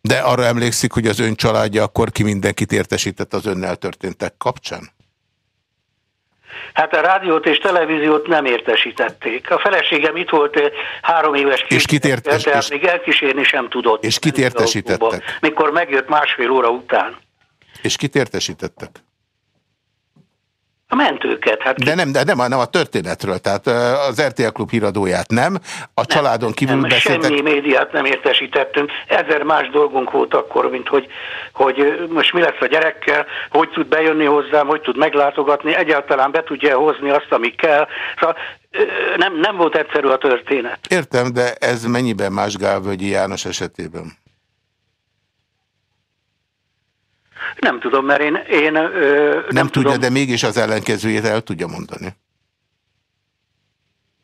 Speaker 1: De arra emlékszik, hogy az ön családja akkor ki mindenkit értesített az önnel történtek kapcsán?
Speaker 19: Hát a rádiót és televíziót nem értesítették. A feleségem itt volt eh, három éves
Speaker 1: És kit ért-
Speaker 19: kisgyerek,
Speaker 1: és-
Speaker 19: tehát
Speaker 1: és-
Speaker 19: még elkísérni sem tudott.
Speaker 1: És kit értesítettek?
Speaker 19: Mikor megjött másfél óra után.
Speaker 1: És kit értesítettek?
Speaker 19: A mentőket, hát
Speaker 1: De nem, de nem, nem a történetről, tehát az RTL Klub híradóját nem, a családon kívül
Speaker 19: nem,
Speaker 1: beszéltek.
Speaker 19: semmi médiát nem értesítettünk. Ezer más dolgunk volt akkor, mint hogy, hogy most mi lesz a gyerekkel, hogy tud bejönni hozzám, hogy tud meglátogatni, egyáltalán be tudja hozni azt, ami kell. Szóval nem, nem volt egyszerű a történet.
Speaker 1: Értem, de ez mennyiben más Gálvölgyi János esetében?
Speaker 19: Nem tudom, mert én, én ö,
Speaker 1: Nem, nem tudja, de mégis az ellenkezőjét el tudja mondani.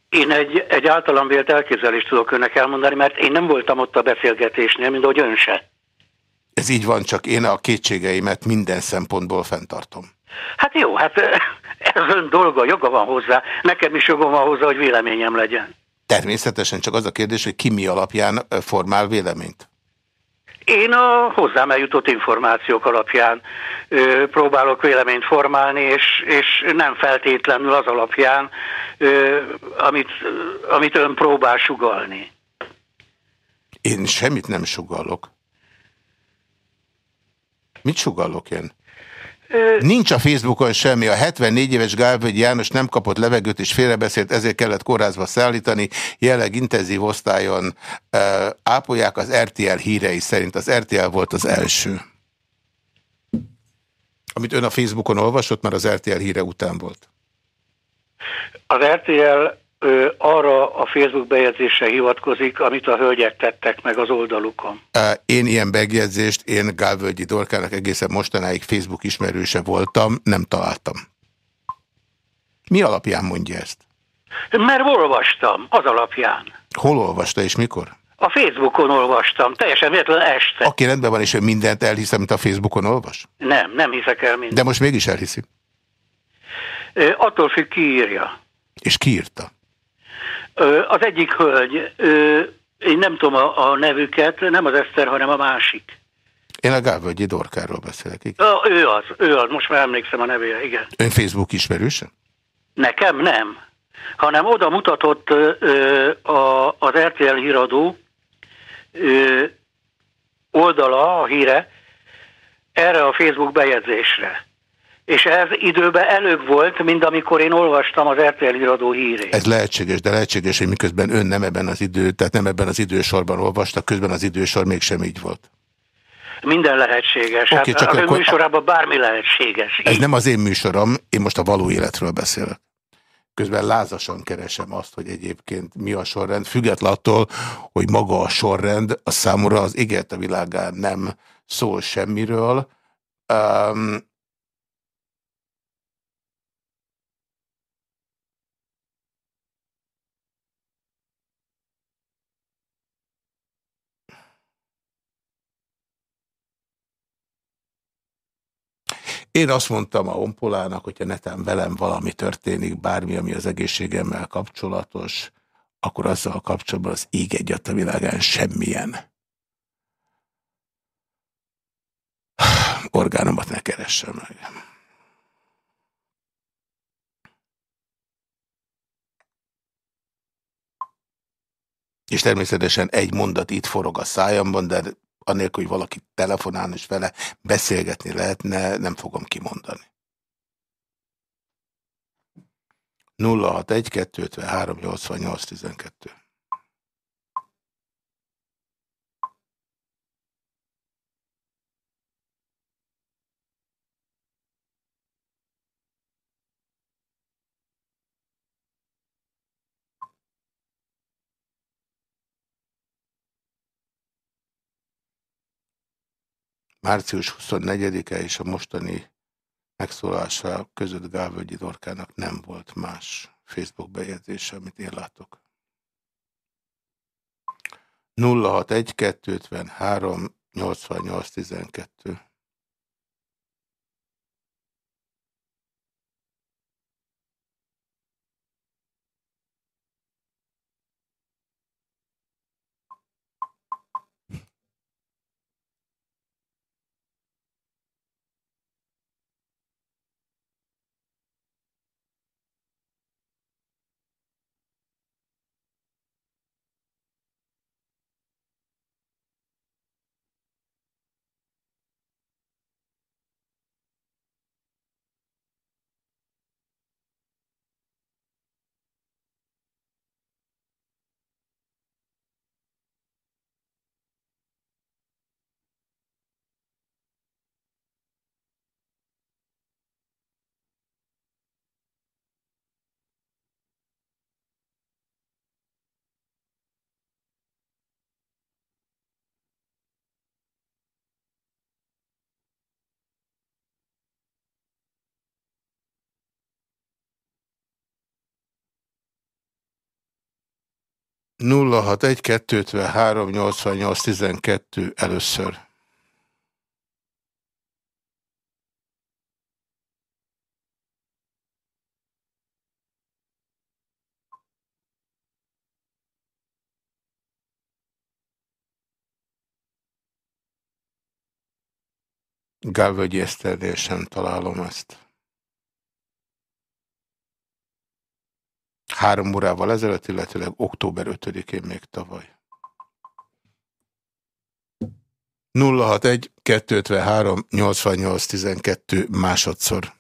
Speaker 19: Én egy, egy általam vélt elképzelést tudok önnek elmondani, mert én nem voltam ott a beszélgetésnél, mint ahogy ön se.
Speaker 1: Ez így van, csak én a kétségeimet minden szempontból fenntartom.
Speaker 19: Hát jó, hát ö, ez ön dolga, joga van hozzá. Nekem is jogom van hozzá, hogy véleményem legyen.
Speaker 1: Természetesen csak az a kérdés, hogy ki mi alapján ö, formál véleményt.
Speaker 19: Én a hozzám eljutott információk alapján ö, próbálok véleményt formálni, és, és nem feltétlenül az alapján, ö, amit, amit ön próbál sugalni.
Speaker 1: Én semmit nem sugallok. Mit sugallok én? Nincs a Facebookon semmi. A 74 éves Gálvögy János nem kapott levegőt és félrebeszélt, ezért kellett kórházba szállítani. Jelleg intenzív osztályon uh, ápolják az RTL hírei szerint. Az RTL volt az első. Amit ön a Facebookon olvasott, mert az RTL híre után volt.
Speaker 19: Az RTL ö, arra a Facebook bejegyzésre hivatkozik, amit a hölgyek tettek meg az oldalukon.
Speaker 1: Én ilyen megjegyzést, én Gálvölgyi Dorkának egészen mostanáig Facebook ismerőse voltam, nem találtam. Mi alapján mondja ezt?
Speaker 19: Mert olvastam, az alapján.
Speaker 1: Hol olvasta és mikor?
Speaker 19: A Facebookon olvastam, teljesen véletlen este.
Speaker 1: Aki rendben van, és ő mindent elhisz, amit a Facebookon olvas?
Speaker 19: Nem, nem hiszek el mindent.
Speaker 1: De most mégis elhiszi.
Speaker 19: Attól függ, ki írja.
Speaker 1: És ki írta?
Speaker 19: Az egyik hölgy, én nem tudom a, a nevüket, nem az Eszter, hanem a másik.
Speaker 1: Én a Gálvölgyi Dorkáról beszélek. igen.
Speaker 19: Ö, ő az, ő az, most már emlékszem a nevére, igen.
Speaker 1: Ön Facebook ismerőse?
Speaker 19: Nekem nem, hanem oda mutatott ö, a, az RTL híradó ö, oldala, a híre, erre a Facebook bejegyzésre. És ez időben előbb volt, mint amikor én olvastam az RTL híradó hírét.
Speaker 1: Ez lehetséges, de lehetséges, hogy miközben ön nem ebben az idő, tehát nem ebben az idősorban olvasta, közben az idősor mégsem így volt.
Speaker 19: Minden lehetséges.
Speaker 1: Oké,
Speaker 19: hát
Speaker 1: csak
Speaker 19: az ön
Speaker 1: akkor-
Speaker 19: műsorában bármi lehetséges.
Speaker 1: Ez nem az én műsorom, én most a való életről beszélek. Közben lázasan keresem azt, hogy egyébként mi a sorrend, független attól, hogy maga a sorrend a számomra az égert a világán nem szól semmiről. Um, Én azt mondtam a Honpolának, hogyha netán velem valami történik, bármi, ami az egészségemmel kapcsolatos, akkor azzal kapcsolatban az ég egyat a világán semmilyen orgánomat ne keressem meg. És természetesen egy mondat itt forog a szájamban, de anélkül, hogy valaki telefonálna és vele beszélgetni lehetne, nem fogom kimondani. 061 253 88 12 Március 24-e és a mostani megszólása között Gálvölgyi Dorkának nem volt más Facebook bejegyzése, amit én látok. 061 253 88 12 061 253 88 12 először. Gálvölgyi Eszternél sem találom ezt. Három órával ezelőtt, illetőleg október 5-én még tavaly. 061 253 88 12 másodszor.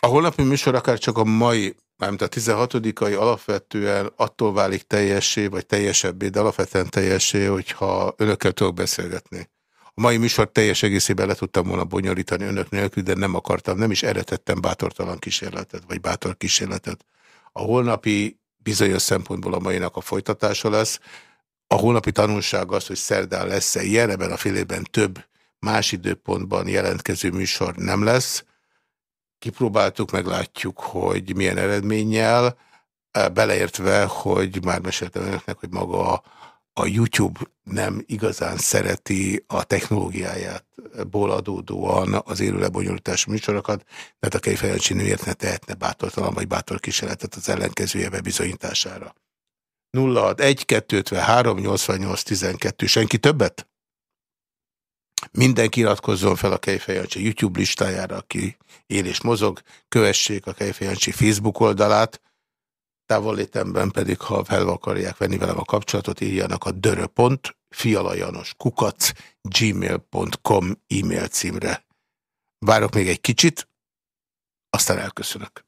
Speaker 1: A holnapi műsor akár csak a mai, mármint a 16-ai alapvetően attól válik teljessé, vagy teljesebbé, de alapvetően teljessé, hogyha önökkel tudok beszélgetni. A mai műsor teljes egészében le tudtam volna bonyolítani önök nélkül, de nem akartam, nem is eretettem bátortalan kísérletet, vagy bátor kísérletet. A holnapi bizonyos szempontból a mainak a folytatása lesz. A holnapi tanulság az, hogy szerdán lesz-e ilyen, ebben a fél évben több más időpontban jelentkező műsor nem lesz. Kipróbáltuk, meglátjuk, hogy milyen eredménnyel, beleértve, hogy már meséltem önöknek, hogy maga a YouTube nem igazán szereti a technológiáját ból adódóan az élő lebonyolítás műsorokat, mert a Kejfejancsi miért ne tehetne bátortalan vagy bátor kísérletet az ellenkezője bebizonyítására. 061 253 88 12 Senki többet? Mindenki iratkozzon fel a Kejfejancsi YouTube listájára, aki él és mozog, kövessék a Kejfejancsi Facebook oldalát, távollétemben pedig, ha fel akarják venni velem a kapcsolatot, írjanak a dörö.pont, kukac, gmail.com e-mail címre. Várok még egy kicsit, aztán elköszönök.